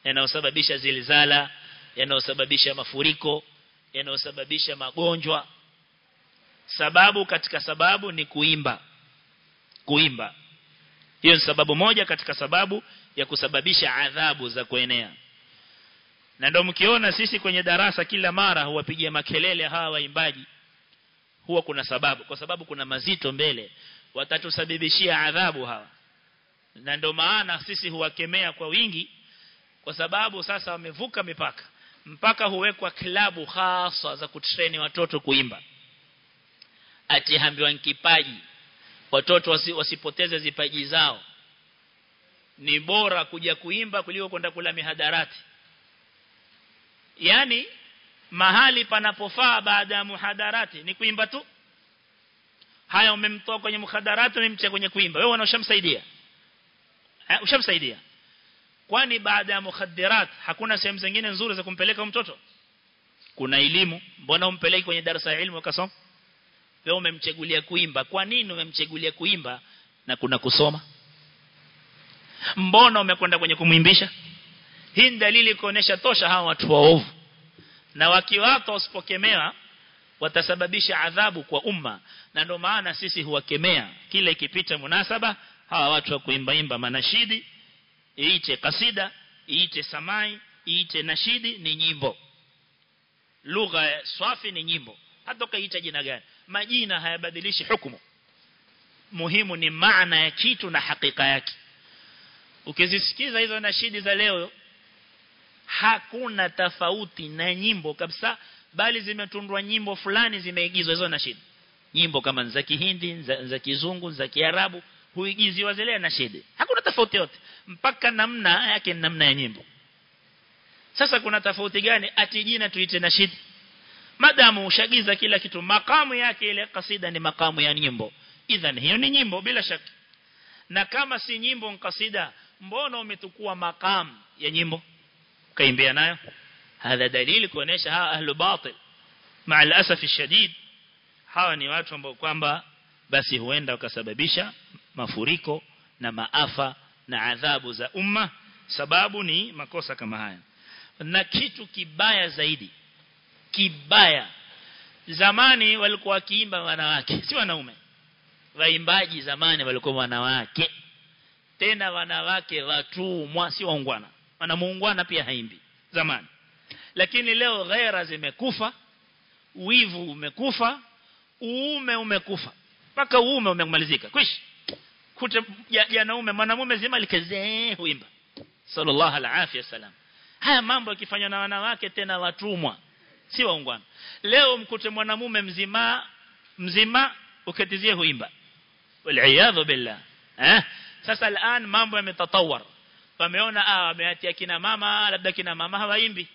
Yanayosababisha zilizala yanayosababisha mafuriko yanayosababisha magonjwa. Sababu katika sababu ni kuimba. Kuimba. Hiyo ni sababu moja katika sababu ya kusababisha adhabu za kuenea na ndio mkiona sisi kwenye darasa kila mara huwapigia makelele hawa waimbaji. Huwa kuna sababu kwa sababu kuna mazito mbele. Watatusababishia adhabu hawa. Na ndio maana sisi huwakemea kwa wingi kwa sababu sasa wamevuka mipaka. Mpaka huwekwa klabu hasa za kutreni watoto kuimba. Atihambiwa kipaji. Watoto wasi, wasipoteze zipaji zao. Ni bora kuja kuimba kuliko kwenda kula mihadarati yani mahali panapofaa baada ya muhadarati ni kuimba tu. Haya umemtoa kwenye muhadarati umemtia kwenye kuimba. Wewe unashamsaidia eh ushamsaidia? Kwani baada ya muhadarat hakuna sehemu zingine nzuri za kumpeleka mtoto? Kuna elimu. Mbona umpeleki kwenye darasa ya elimu ukasoma wewe umemchegulia kuimba. Kwa nini umemchegulia kuimba na kuna kusoma? Mbona umekwenda kwenye kumwimbisha hii dalili kuonesha tosha hawa watu waovu. Na wakiwapa usipokemewa watasababisha adhabu kwa umma. Na ndio maana sisi huwakemea. Kile ikipita munasaba hawa watu wa kuimba imba manashidi iite kasida iite samai iite nashidi ni nyimbo. Lugha swafi ni nyimbo. Hata kaita jina gani? Majina hayabadilishi hukumu. Muhimu ni maana ya kitu na hakika yake. Ukizisikiza hizo nashidi za leo hakuna tofauti na nyimbo kabisa bali zimetundwa nyimbo fulani zimeigizwa hizo nashidi nyimbo kama za kihindi za, kizungu za kiarabu huigiziwa zile nashidi hakuna tofauti yote. Mpaka namna yake namna ya nyimbo. Sasa kuna tofauti gani? Ati jina tuite nashid madamu ushagiza kila kitu. Makamu yake ile kasida ni makamu ya nyimbo. Idhan hiyo ni nyimbo bila shaka. Na kama si nyimbo nkasida mbona umetukua makamu ya nyimbo kaimbia nayo hadha dalili kuonesha hawa ahlu batil ma'al alasaf shadid hawa ni watu ambao kwamba basi huenda wakasababisha mafuriko na maafa na adhabu za umma sababu ni makosa kama haya na kitu kibaya zaidi kibaya zamani walikuwa wakiimba wanawake si wanaume waimbaji zamani walikuwa wanawake tena wanawake watumwa si waungwana wanamuungwana pia haimbi. Zamani. Lakini leo ghera zimekufa wivu umekufa uume umekufa. Mpaka uume umemalizika. Kwishi kuta janaume mwanamume zima likezee huimba. Sallallahu alaihi wasallam. Haya mambo yakifanywa na wanawake tena watumwa. Si waungwana. Leo mkute mwanamume mzima mzima ukatizie huimba. Wal billah. Eh? Sasa alaan mambo yametatawar wameona ah wameatia kina mama labda kina mama hawaimbi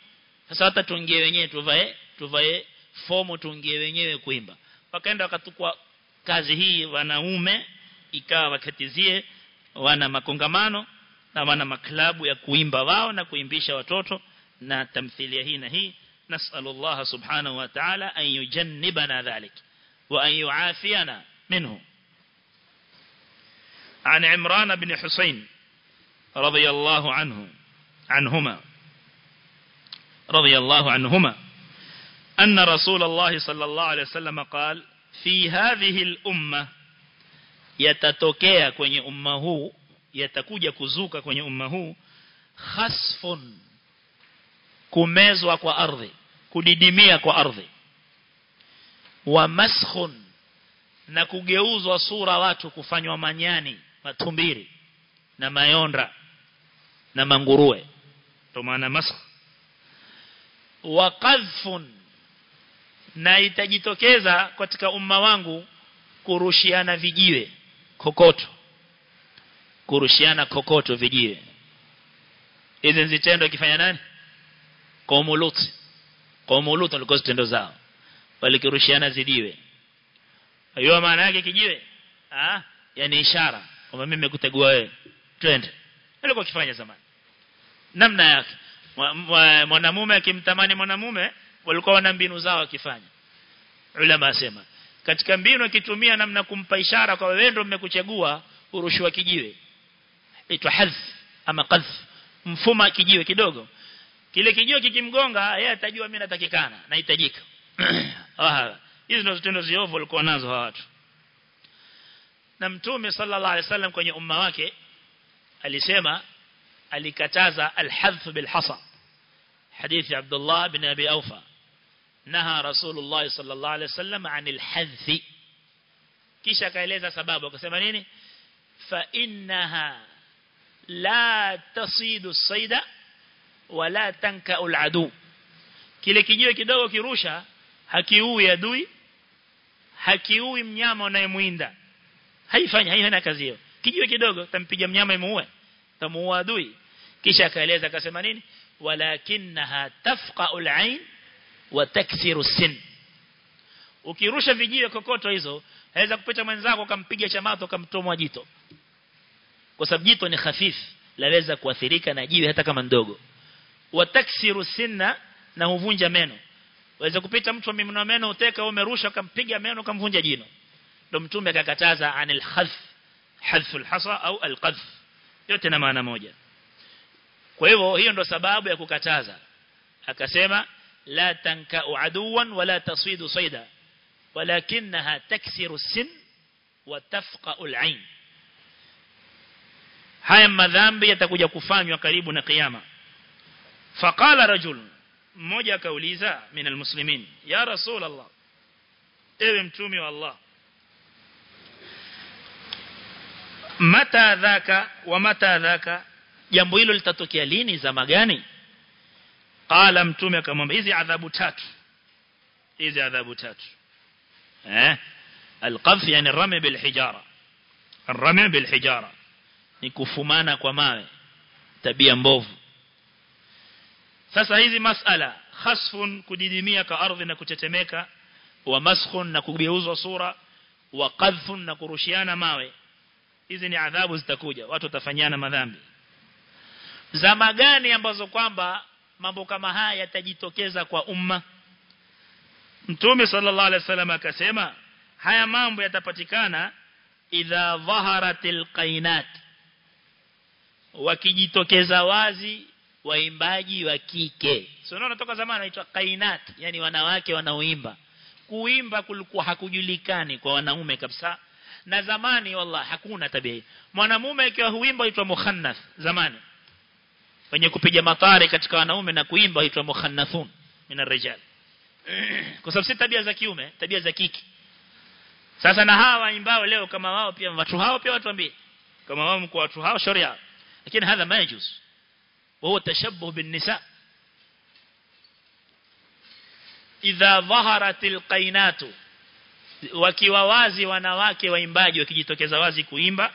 sasa hata tuingie wenyewe tuvae tuvae fomu tuingie wenyewe kuimba wakaenda wakatukua kazi hii wanaume ikawa wakatizie wana makongamano na wana maklabu ya kuimba wao na kuimbisha watoto na tamthilia hii na hii نسأل الله سبحانه وتعالى أن يجنبنا ذلك وأن يعافينا منه عن عمران بن حسين رضي الله عنه عنهما رضي الله عنهما أن رسول الله صلى الله عليه وسلم قال في هذه الأمة yatatokea kwenye umma huu yatakuja kuzuka kwenye umma huu khasfun kumezwa kwa ardhi kudidimia kwa ardhi wa maskhun na kugeuzwa sura watu kufanywa manyani matumbiri na mayonda na manguruwe. To maana masakh wa qadhfun na itajitokeza katika umma wangu kurushiana vijiwe kokoto. Kurushiana kokoto vijiwe. Hizi zitendo ikifanya nani? Kaumu lut. Kaumu lut walikuwa zitendo zao. Walikirushiana zidiwe hiyo maana yake kijiwe ah yani ishara kwamba mimi nimekutegua wewe. Twende alikuwa akifanya zamani. Namna yake mwanamume akimtamani mwanamume walikuwa wana mbinu zao akifanya. Ulama asema katika mbinu akitumia namna kumpa ishara kwa wewe ndio mmekuchagua urushwa kijiwe. Itwa hadh ama qadh mfuma kijiwe kidogo. Kile kijiwe kikimgonga yeye atajua mimi natakikana nahitajika. Ah hizo ndio zitendo ziovu walikuwa nazo hawa watu. Na mtume sallallahu alaihi wasallam kwenye umma wake alisema alikataza alhadf bilhasa hadithi Abdullah bin Abi Aufa naha Rasulullah sallallahu alaihi wasallam anil hadhi kisha akaeleza sababu akasema nini? Fa innaha la tasidu saida wala tanka aladu. Kile kijiwe kidogo kirusha hakiui adui hakiui mnyama unayemwinda. Haifanyi haina kazi hiyo kijiwe kidogo tampiga mnyama imuue tamuua adui. Kisha akaeleza akasema nini? Walakinaha tafqa al-ain wa taksiru sin. Ukirusha vijiwe kokoto hizo haweza kupita mwenzako kampiga chamato akamtomwa jito. Kwa sababu jito ni hafifu laweza kuathirika na jiwe hata kama ndogo. Wa taksiru sinna na huvunja meno. Waweza kupita mtu amemnua meno uteka umerusha akampiga meno akamvunja jino. Ndio mtume akakataza anil khadh حذف الحصى أو القذف. يوتنا معنى موجة كويفو هي عنده سباب يكو كتازا أكسيما لا تنكا عدوا ولا تصيد صيدا ولكنها تكسر السن وتفقع العين هاي المذامب يتكو جاكفان يقريب نقياما فقال رجل موجا كوليزا من المسلمين يا رسول الله ابن تومي والله mata dhaka wa mata dhaka jambo hilo litatokea lini zama gani? Qala mtume akamwambia hizi adhabu tatu. Hizi adhabu tatu. Eh? Alqadh yani rami bil hijara rami bil hijara ni kufumana kwa mawe. Tabia mbovu. Sasa hizi masala khasfun kudidimia ka ardhi na kutetemeka wa maskhun na kugeuzwa sura wa qadhfun na kurushiana mawe hizi ni adhabu zitakuja watu watafanyana madhambi. Zama gani ambazo kwamba mambo kama haya yatajitokeza kwa umma? Mtume sallallahu alaihi wasallam akasema haya mambo yatapatikana idha dhaharatil qainat. Wakijitokeza wazi waimbaji wa kike. Sio toka zamani inaitwa qainat yani wanawake wanaoimba. Kuimba kulikuwa hakujulikani kwa wanaume kabisa na zamani wallah hakuna tabia mwanamume ikiwa huimba huitwa mukhannath zamani wenye kupiga matari katika wanaume na kuimba huitwa mukhannathun min rijal kwa sababu si tabia za kiume tabia za kike sasa na hawa waimbao leo kama wao pia watu hao pia watuambie kama wao mko watu hao sharia lakini hadha majuz وهو تشبه بالنساء idha dhaharatil qainatu wakiwa wazi wanawake waimbaji wakijitokeza wazi kuimba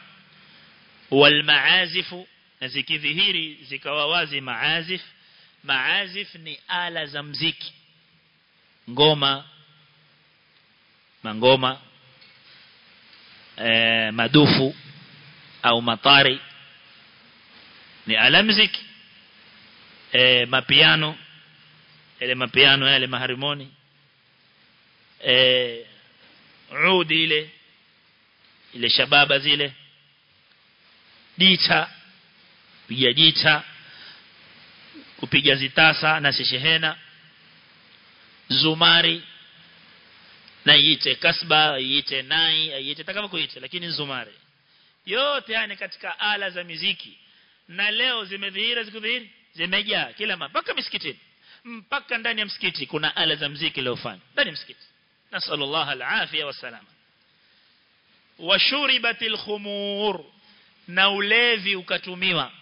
wal maazifu na zikidhihiri zikawa wazi maazif. Maazif ni ala za mziki. Ngoma mangoma e, madufu au matari ni ala mziki. E, mapiano ile mapiano yale maharimoni. Eh udi ile ile shababa zile. Dita piga jita kupiga zitasa na shehena zumari na iite kasba iite nai iite kuite lakini zumari. Yote haya ni katika ala za miziki. Na leo zimedhihira zikudhihiri? Zimejaa kila mpaka misikitini. Mpaka ndani ya msikiti kuna ala za mziki fanya. Ndani ya msikiti nasallallahu alafia wasalama washuribatil khumur na ulevi ukatumiwa.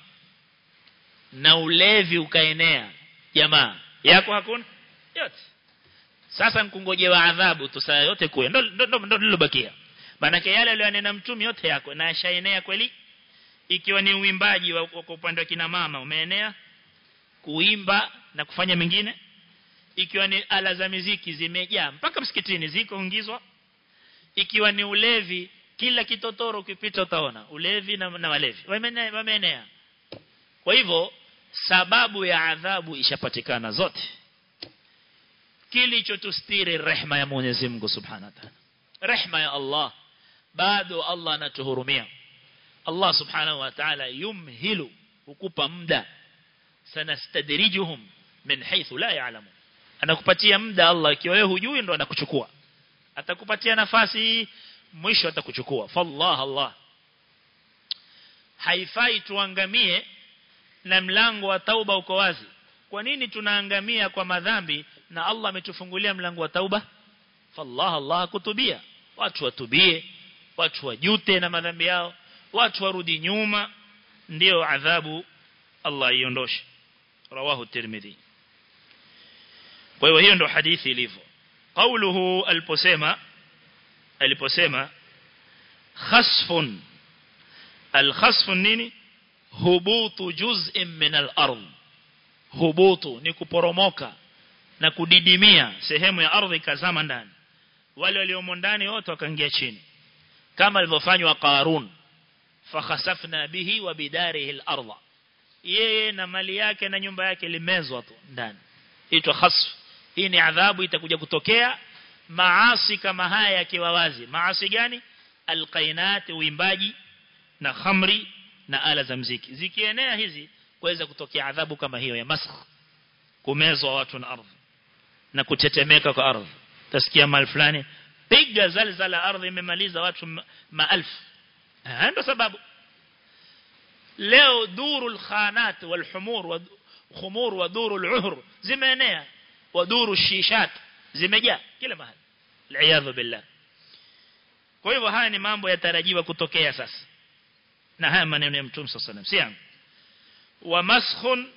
Na ulevi ukaenea. Jamaa yako hakuna? Yote. Sasa nkungojewa adhabu tu saa yote kuya ndo ndo lilobakia maana yale aliyonena mtume yote yako. Na ashaenea kweli? Ikiwa ni uimbaji wa upande wa kina mama umeenea? Kuimba na kufanya mengine ikiwa ni ala za miziki zimejaa mpaka msikitini ziko ungizwa ikiwa ni ulevi kila kitotoro ukipita utaona ulevi na, na walevi wameenea. Wamenea kwa hivyo sababu ya adhabu ishapatikana zote. Kilichotustiri rehma ya Mwenyezi Mungu Subhanahu wa rehma ya Allah bado Allah anatuhurumia. Allah Subhanahu wa Ta'ala yumhilu hukupa muda. Sanastadrijuhum min haythu la ya'lamu anakupatia muda Allah ikiwa wewe hujui ndo anakuchukua. Atakupatia nafasi mwisho atakuchukua. Fallah Allah. Haifai tuangamie na mlango wa tauba uko wazi. Kwa nini tunaangamia kwa madhambi na Allah ametufungulia mlango wa tauba? Fallah Allah kutubia watu watubie watu wajute na madhambi yao watu warudi nyuma. Ndio adhabu Allah iondoshe rawahu tirmidhi kwa hiyo hiyo ndo hadithi ilivyo. Qauluhu aliposema aliposema khasfun. Alkhasfun nini? Hubutu juz'in min al-ardh hubutu ni kuporomoka na kudidimia sehemu ya ardhi kazama ndani. Wale waliomo ndani wote wakaingia chini. Kama alivyofanywa Qarun. Fakhasafna bihi wa bidarihi al-ardh yeye na mali yake na nyumba yake limezwa tu ndani. Itwa khasf hii ni adhabu itakuja kutokea maasi kama haya yakiwa wazi. Maasi gani? Alqainat uimbaji na khamri na ala za mziki. Zikienea hizi kuweza kutokea adhabu kama hiyo ya masakh kumezwa watu na ardhi na kutetemeka kwa ardhi. Tasikia mal fulani piga zalzala ardhi imemaliza watu maelfu ndio sababu. Leo durul khanat wal humur wa khumur wa durul uhur zimeenea wa duru shishat zimejaa kila mahali. Aliyadhu billah. Kwa hivyo haya ni mambo yatarajiwa kutokea sasa. Na haya maneno ya mtume sallallahu alaihi wasallam wa maskhun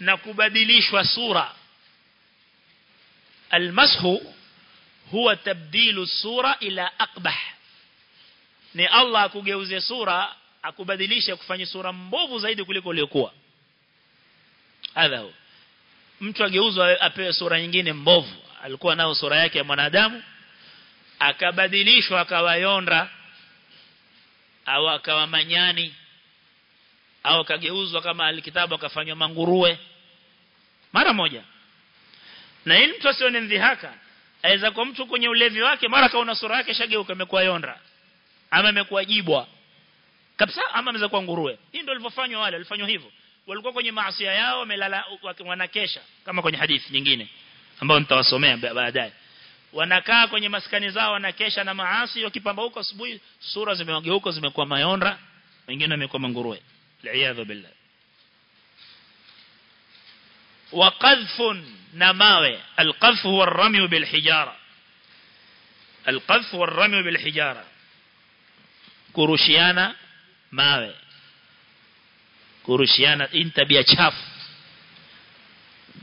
na kubadilishwa sura. Almashu huwa tabdilu sura ila aqbah. Ni Allah akugeuze sura akubadilisha kufanya sura mbovu zaidi kuliko iliyokuwa. Hadha huwa mtu ageuzwa apewe sura nyingine mbovu. Alikuwa nao sura yake ya mwanadamu akabadilishwa akawa yonda au akawa manyani au akageuzwa kama alikitabu akafanywa manguruwe. Mara moja. Na ili mtu asione ndhihaka aweza kwa mtu kwenye ulevi wake mara kaona sura yake shageuka imekuwa yonda. Ama imekuwa jibwa. Kabisa ama ameweza kuwa nguruwe. Hii ndio walivyofanywa wale walifanywa hivyo walikuwa kwenye maasi yao wamelala wanakesha kama kwenye hadithi nyingine ambayo nitawasomea baadaye wanakaa kwenye maskani zao wanakesha na maasi wakipambauka asubuhi sura zimewageuka zimekuwa mayonda wengine wamekuwa manguruwe li'iyadhu billah وقذف نماوي القذف هو الرمي بالحجارة القذف هو الرمي بالحجارة كروشيانا ماوي kurushiana in tabia chafu.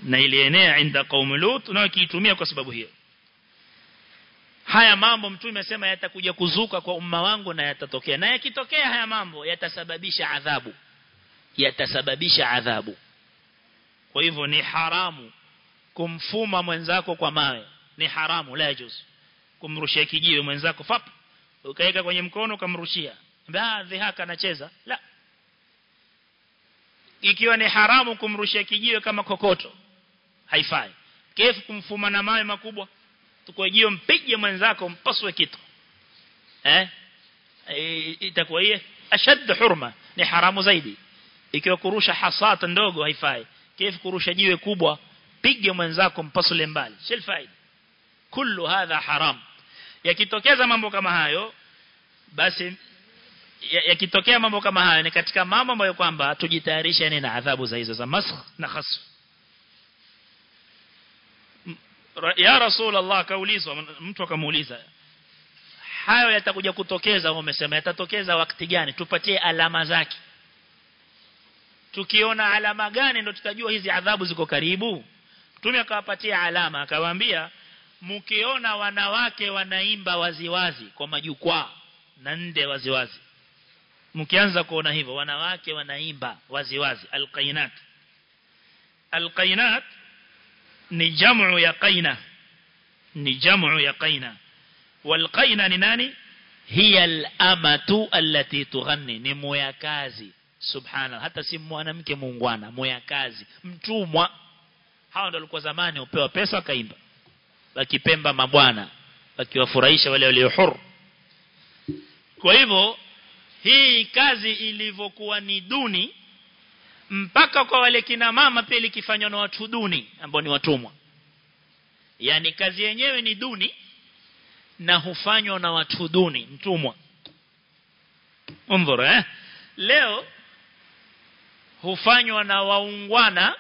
Na ilienea inda qaum lut na wakiitumia kwa sababu hiyo. Haya mambo mtume amesema yatakuja kuzuka kwa umma wangu na yatatokea. Na yakitokea haya mambo yatasababisha adhabu. Yatasababisha adhabu. Kwa hivyo ni haramu kumfuma mwenzako kwa mawe. Ni haramu la juz kumrushia kijiwe mwenzako fap ukaweka kwenye mkono ukamrushia. Baadhi dhihaka anacheza la ikiwa ni haramu kumrushia kijiwe kama kokoto haifai. Kefu kumfuma na mawe makubwa tukojio jio mpige mwenzako mpaswe kitu. Eh? Itakuwa hiyo ashad hurma ni haramu zaidi. Ikiwa kurusha hasata ndogo haifai. Kefu kurusha jiwe kubwa pige mwenzako mpasule mbali. Shil kullu hadha haram. Yakitokeza mambo kama hayo basi yakitokea mambo kama haya ni katika mambo ambayo kwamba tujitayarishe ni na adhabu za hizo za masakh na khasf. Ya rasul allah kaulizwa mtu akamuuliza hayo yatakuja kutokeza wao umesema yatatokeza wakati gani? Tupatie alama zake. Tukiona alama gani ndo tutajua hizi adhabu ziko karibu. Mtume akawapatia alama akawaambia mkiona wanawake wanaimba waziwazi kwa majukwaa na nde waziwazi mkianza kuona hivyo wanawake wanaimba waziwazi alqainat. Alqainat ni jamu ya qaina. Ni jamu ya qaina. Walqaina ni nani? Hiya alamatu allati tughanni. Ni moyakazi subhana hata si mwanamke muungwana moyakazi mtumwa. Hao ndio walikuwa zamani upewa pesa kaimba wakipemba mabwana. Wakiwafurahisha wale walio huru. Kwa hivyo hii kazi ilivyokuwa ni duni mpaka kwa wale kina mama pia likifanywa na watu duni ambao ni watumwa. Yani kazi yenyewe ni duni na hufanywa na watu duni mtumwa. Umbora eh? Leo hufanywa na waungwana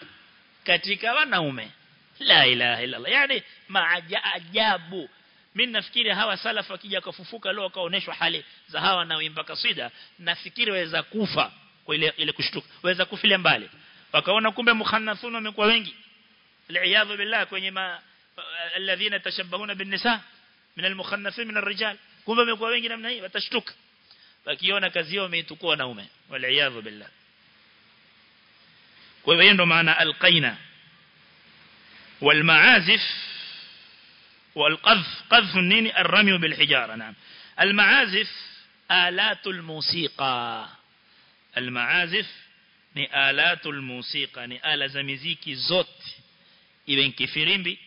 katika wanaume. La ilaha illa Allah yani maajabu mimi nafikiri hawa salaf wakija kufufuka leo kaoneshwa hali za hawa wanaoimba kasida nafikiri waweza kufa kwa ile ile kushtuka waweza kufilia mbali wakaona kumbe mukhannathun wamekuwa wengi aliyadhu billah kwenye ma alladhina tashabbahuna bin nisa min almukhannathin min arrijal kumbe wamekuwa wengi namna hii watashtuka wakiona kazi yao imeitukua wanaume waliyadhu billah kwa hivyo ndo maana alqaina والمعازف والقذف قذف النين الرمي بالحجارة نعم المعازف آلات الموسيقى المعازف ni alatul musika ni ala za muziki zote iwe kifirimbi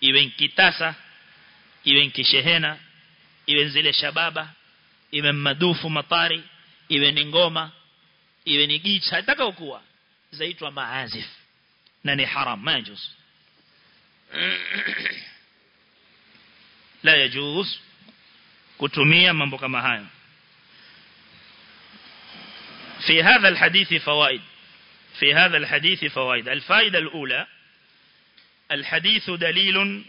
iwe kitasa iwe kishehena iwe zile shababa iwe madufu matari iwe ni ngoma iwe ni gicha hataka kuwa zaitwa maazif na ni haram majuz la yajuz kutumia mambo kama hayo. في هذا الحديث فوائد. في هذا الحديث فوائد. الفائدة الأولى الحديث دليل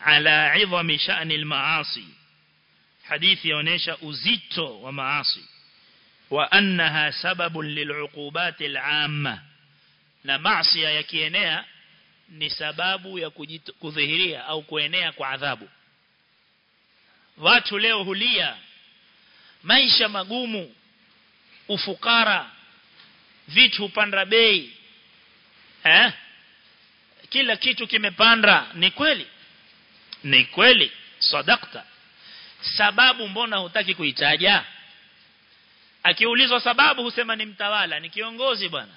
على عظم شأن المعاصي. حديث يونيش أزيتو ومعاصي. وأنها سبب للعقوبات العامة. na maasiya yakienea ni sababu ya adhabu watu leo hulia. Maisha magumu ufukara vitu hupanda bei. Eh? Kila kitu kimepanda ni kweli? Ni kweli. Sadakta sababu mbona hutaki kuitaja? Akiulizwa sababu husema ni mtawala. Ni kiongozi bwana.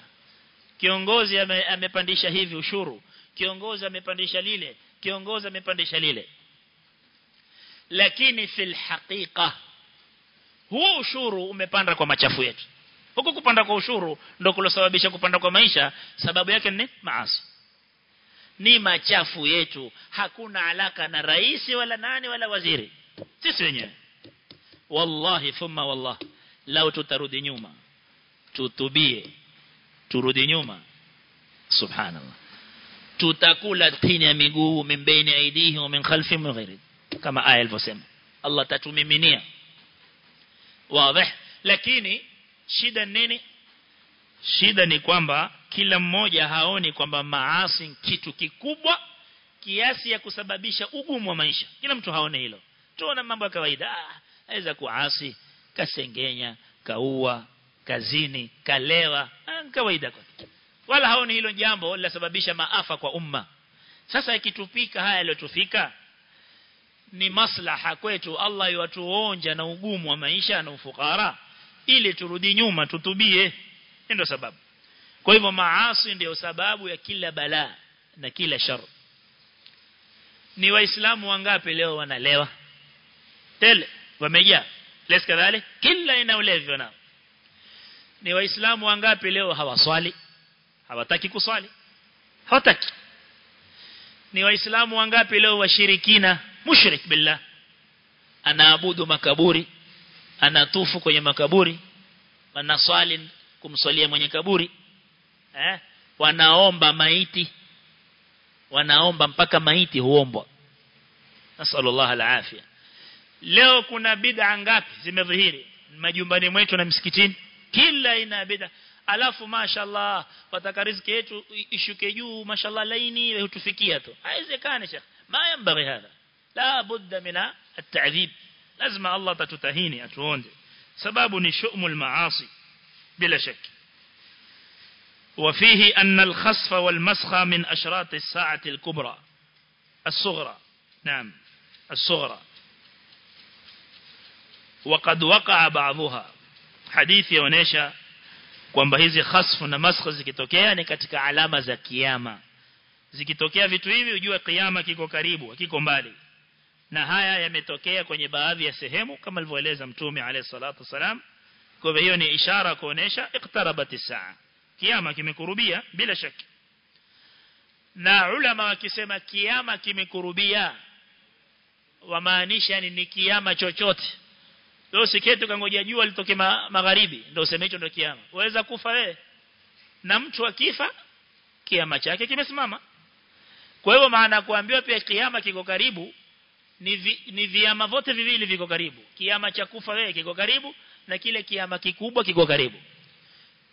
Kiongozi ame, amepandisha hivi ushuru. Kiongozi amepandisha lile. Kiongozi amepandisha lile lakini fil haqiqa huo ushuru umepanda kwa machafu yetu. Huko kupanda kwa ushuru ndio kulosababisha kupanda kwa maisha sababu yake ni maasi. Ni machafu yetu. Hakuna alaka na rais wala nani wala waziri. Sisi wenyewe. Wallahi thumma wallahi. Lao tutarudi nyuma tutubie turudi nyuma. Subhanallah. Tutakula tini ya miguu mimbeni aidihi wa min khalfi mughirid kama aya ilivyosema. Allah tatumiminia. Wazi. Lakini shida nini? Shida ni kwamba kila mmoja haoni kwamba maasi kitu kikubwa kiasi ya kusababisha ugumu wa maisha. Kila mtu haone hilo. Tuona mambo ya kawaida. Ah aweza kuasi kasengenya kaua kazini kalewa. Kawaida kwa wala haoni hilo jambo linasababisha maafa kwa umma. Sasa ikitupika haya yaliyotufika ni maslaha kwetu. Allah yuatuonja na ugumu wa maisha na ufukara. Ili turudi nyuma tutubie. Ndio sababu. Kwa hivyo maasi ndio sababu ya kila balaa na kila shar. Ni waislamu wangapi leo wanalewa? Tele wamejaa. Les kadhalik kila ina ulevi ni waislamu wangapi leo hawaswali? Hawataki kuswali. Hawataki ni waislamu wangapi leo washirikina? Mushrik billah. Anaabudu makaburi anatufu kwenye makaburi wanaswali kumswalia mwenye kaburi eh? Wanaomba maiti wanaomba mpaka maiti huombwa. Nasallallahu alafia leo kuna bid'a ngapi zimedhihiri? Majumbani mwetu na msikitini. Kila aina bid'a alafu mashallah wataka riziki yetu ishuke juu mashallah laini hutufikia tu haiwezekani shekh ma yambaghi hadha la budda min at-ta'dhib lazima Allah tatutahini atuonde sababu ni shumul maasi bila shaki وفيه أن الخصف والمسخ من أشراط الساعة الكبرى الصغرى نعم الصغرى وقد وقع بعضها حديث يونيشا kwamba hizi khasfu na maskh zikitokea ni katika alama za kiyama. Zikitokea vitu hivi ujue kiyama kiko karibu kiko mbali. Na haya yametokea kwenye baadhi ya sehemu kama alivyoeleza mtume alayhi salatu wasalam kwa hiyo ni ishara kuonesha iqtarabat saa kiyama kimekurubia bila shaka. Na ulama wakisema kiyama kimekurubia wamaanisha ni kiyama chochote leo siketu kangoja jua litoke ma, magharibi ndio useme hicho ndio kiama. waweza kufa wewe. Na mtu akifa kiama chake kimesimama. Kwa hiyo maana kuambiwa pia kiama kiko karibu ni vi, ni viama vote viwili viko karibu. Kiama cha kufa wewe kiko karibu na kile kiama kikubwa kiko karibu.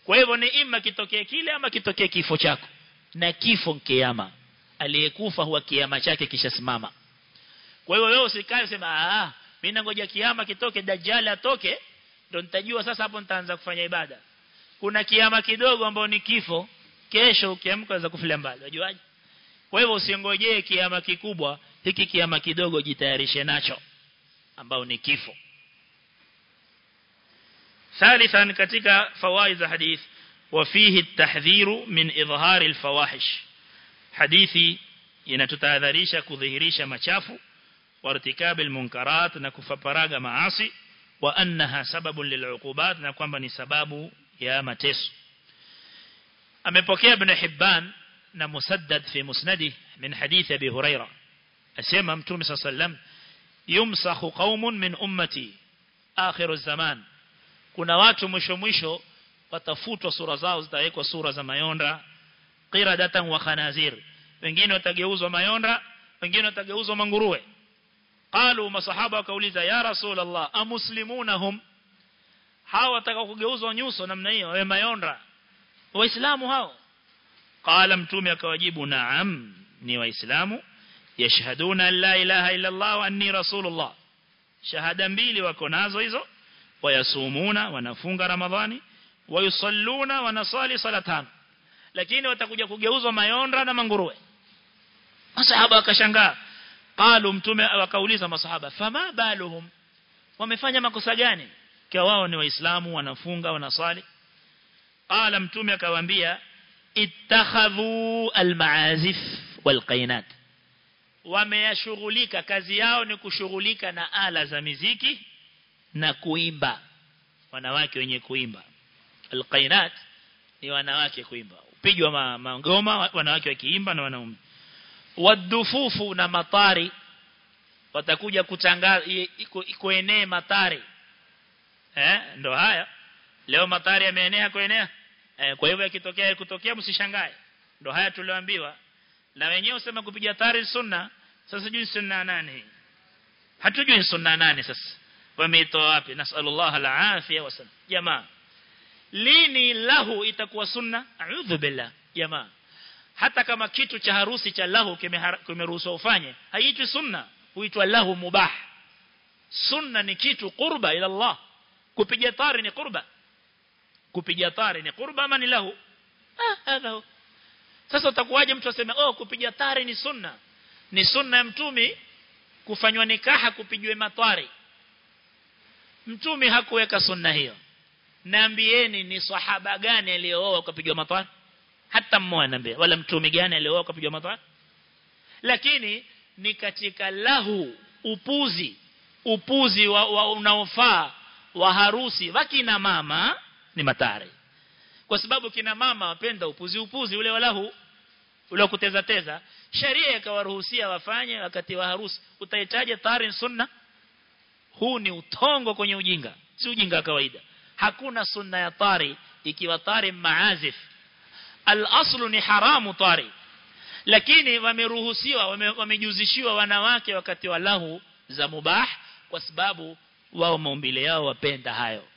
Kwa hivyo ni ima kitokee kile ama kitokee kifo chako. Na kifo kiama. aliyekufa huwa kiama chake kishasimama. Kwa hiyo wewe usikae usema ah mimi nangoja kiyama kitoke dajjal atoke ndo nitajua sasa hapo nitaanza kufanya ibada kuna kiyama kidogo ambao ni kifo kesho ukiamka unaweza kufilia mbali unajuaje kwa hivyo usingojee kiyama kikubwa hiki kiyama kidogo jitayarishe nacho ambao ni kifo ثالثا katika fawaid za hadith وفيه التحذير من إظهار الفواحش حديثي inatutahadharisha kudhihirisha machafu وارتكاب المنكرات نكفبراغ معاصي وأنها سبب للعقوبات نكوانب نسباب يا متس أما بكي ابن حبان نمسدد في مسنده من حديث أبي هريرة. أسيما متومس صلى الله عليه وسلم يمسخ قوم من أمتي آخر الزمان. كنا وات مشو مشو وتفوت وصورة زاوز دايك وصورة زمايونرا. قردة وخنازير wengine watageuzwa mayonra wengine watageuzwa manguruwe qalu masahaba wakauliza ya rasul allah amuslimunahum? Hawa wataka kugeuzwa nyuso namna hiyo wewe mayonda waislamu hao? Qala mtume akawajibu naam ni waislamu. Yashhaduna la ilaha illa allah anni rasulullah. Shahada mbili wako nazo hizo. Wayasumuna wanafunga ramadhani. Wayusalluna wanasali salatan lakini watakuja kugeuzwa mayonda na manguruwe. Masahaba wakashangaa qalu mtume wakauliza masahaba fama baluhum? Wamefanya makosa gani? Kwa wao ni waislamu wanafunga wanasali qala mtume akawaambia ittakhadhu almaazif walqainat. Wameyashughulika kazi yao ni kushughulika na ala za miziki na kuimba. Wanawake wenye kuimba. Alqainat ni wanawake kuimba. Upigwa ma, mangoma wanawake wakiimba na wanaume wadufufu na matari. Watakuja kutangaza kuenea matari. Eh ndo haya. Leo matari yameenea kuenea. Eh, kwa hivyo yakitokea kutokea msishangae. Ndo haya tulioambiwa. Na wenyewe usema kupiga tari sunna. Sasa juu sunna nane hatujui sunna nane sasa. Wameitoa wapi? Nasallallahu alafia wasallam jamaa. Lini lahu itakuwa sunna? A'udhu billah. Jamaa hata kama kitu cha harusi cha lahu kimeruhusiwa ufanye haitwi sunna huitwa lahu mubah. Sunna ni kitu qurba ila Allah. Kupiga tari ni qurba. Kupiga tari ni qurba ama ni lahu? Ah hadha sasa utakuwaje mtu aseme oh kupiga tari ni sunna ni sunna ya mtumi kufanywa nikaha kupigwe matwari. Mtumi hakuweka sunna hiyo. Naambieni ni sahaba gani aliyooa kupigwa matwari hata mmoja anambia wala mtume gani aliyeoa kupigwa madhara? Lakini ni katika lahu upuzi upuzi wa, wa unaofaa wa harusi. Wakina mama ni matare. Kwa sababu kina mama wapenda upuzi upuzi ule walahu ule kuteza teza sheria ikawaruhusia wafanye wakati wa harusi. Utahitaji tari sunna? Huu ni utongo kwenye ujinga. Si ujinga kawaida. Hakuna sunna ya tari ikiwa tari maazif al-aslu ni haramu tari. Lakini wameruhusiwa wamejuzishiwa wanawake wakati wa lahu za mubah kwa sababu wao maumbile yao wapenda hayo.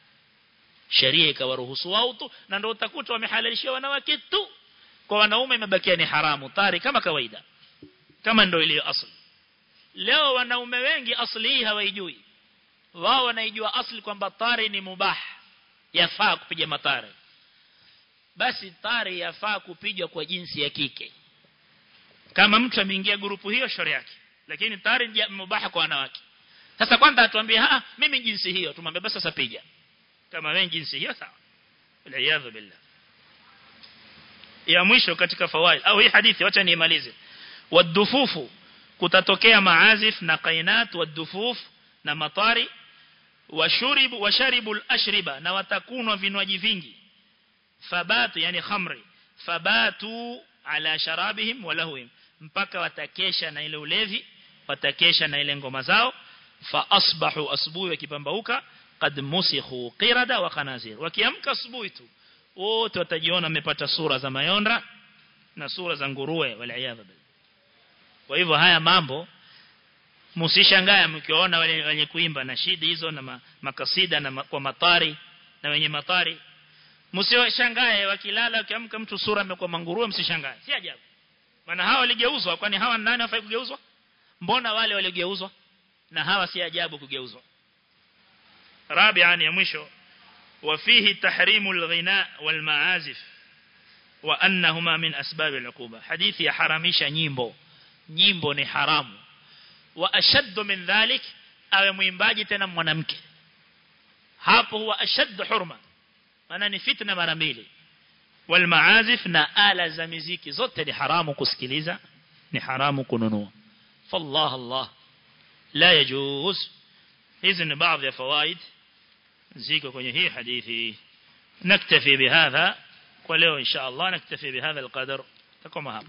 Sheria ikawaruhusu wao tu na ndio utakuta wamehalalishiwa wanawake tu. Kwa wanaume imebakia ni haramu tari kama kawaida. Kama ndio ile asli. Leo wanaume wengi asli hii hawaijui. Wao wanaijua asli kwamba tari ni mubah. Yafaa kupiga matari basi tari yafaa kupigwa kwa jinsi ya kike. Kama mtu ameingia grupu hiyo shauri yake. Lakini tari mubaha kwa wanawake. Sasa kwanza atuambie ah mimi jinsi hiyo. Tumwambie basi sasa piga. Kama wewe jinsi hiyo sawa. Ila billah. Ya mwisho katika fawaid au hii hadithi acha niimalize. Wadufufu kutatokea maazif na qainat wadufuf na matari washuribu washaribu al-ashriba na watakunwa vinywaji vingi fabatu yani khamri. Fabatu ala sharabihim wa mpaka watakesha na ile ulevi watakesha na ile ngoma zao. Fa asbahu asbuhi wakipambauka qad musikhu qirada wa khanazir wakiamka asubuhi tu wote watajiona wamepata sura za mayonda na sura za nguruwe waliaadha kwa hivyo haya mambo msishangae mkiona wale wenye kuimba na shidi hizo na makasida na kwa matari na wenye matari msiwashangae wakilala wakiamka mtu sura imekuwa manguruwe msishangae si ajabu maana hawa waligeuzwa kwani hawa nani wafai kugeuzwa mbona wale waligeuzwa na hawa si ajabu kugeuzwa rabi'an ya mwisho وفيه تحريم الغناء والمعازف وأنهما من أسباب العقوبة حديث يحرمش نيمبو nyimbo ni haramu wa ashaddu min dhalik awe mwimbaji tena mwanamke hapo huwa ashaddu hurma Maana ni fitna mara mbili wal maazif na ala za muziki zote ni haramu kusikiliza ni haramu kununua fallah allah la yajuz hizi ni baadhi ya fawaid ziko kwenye hii hadithi naktafi bihadha kwa leo insha Allah naktafi bihadha alqadar takoma hapa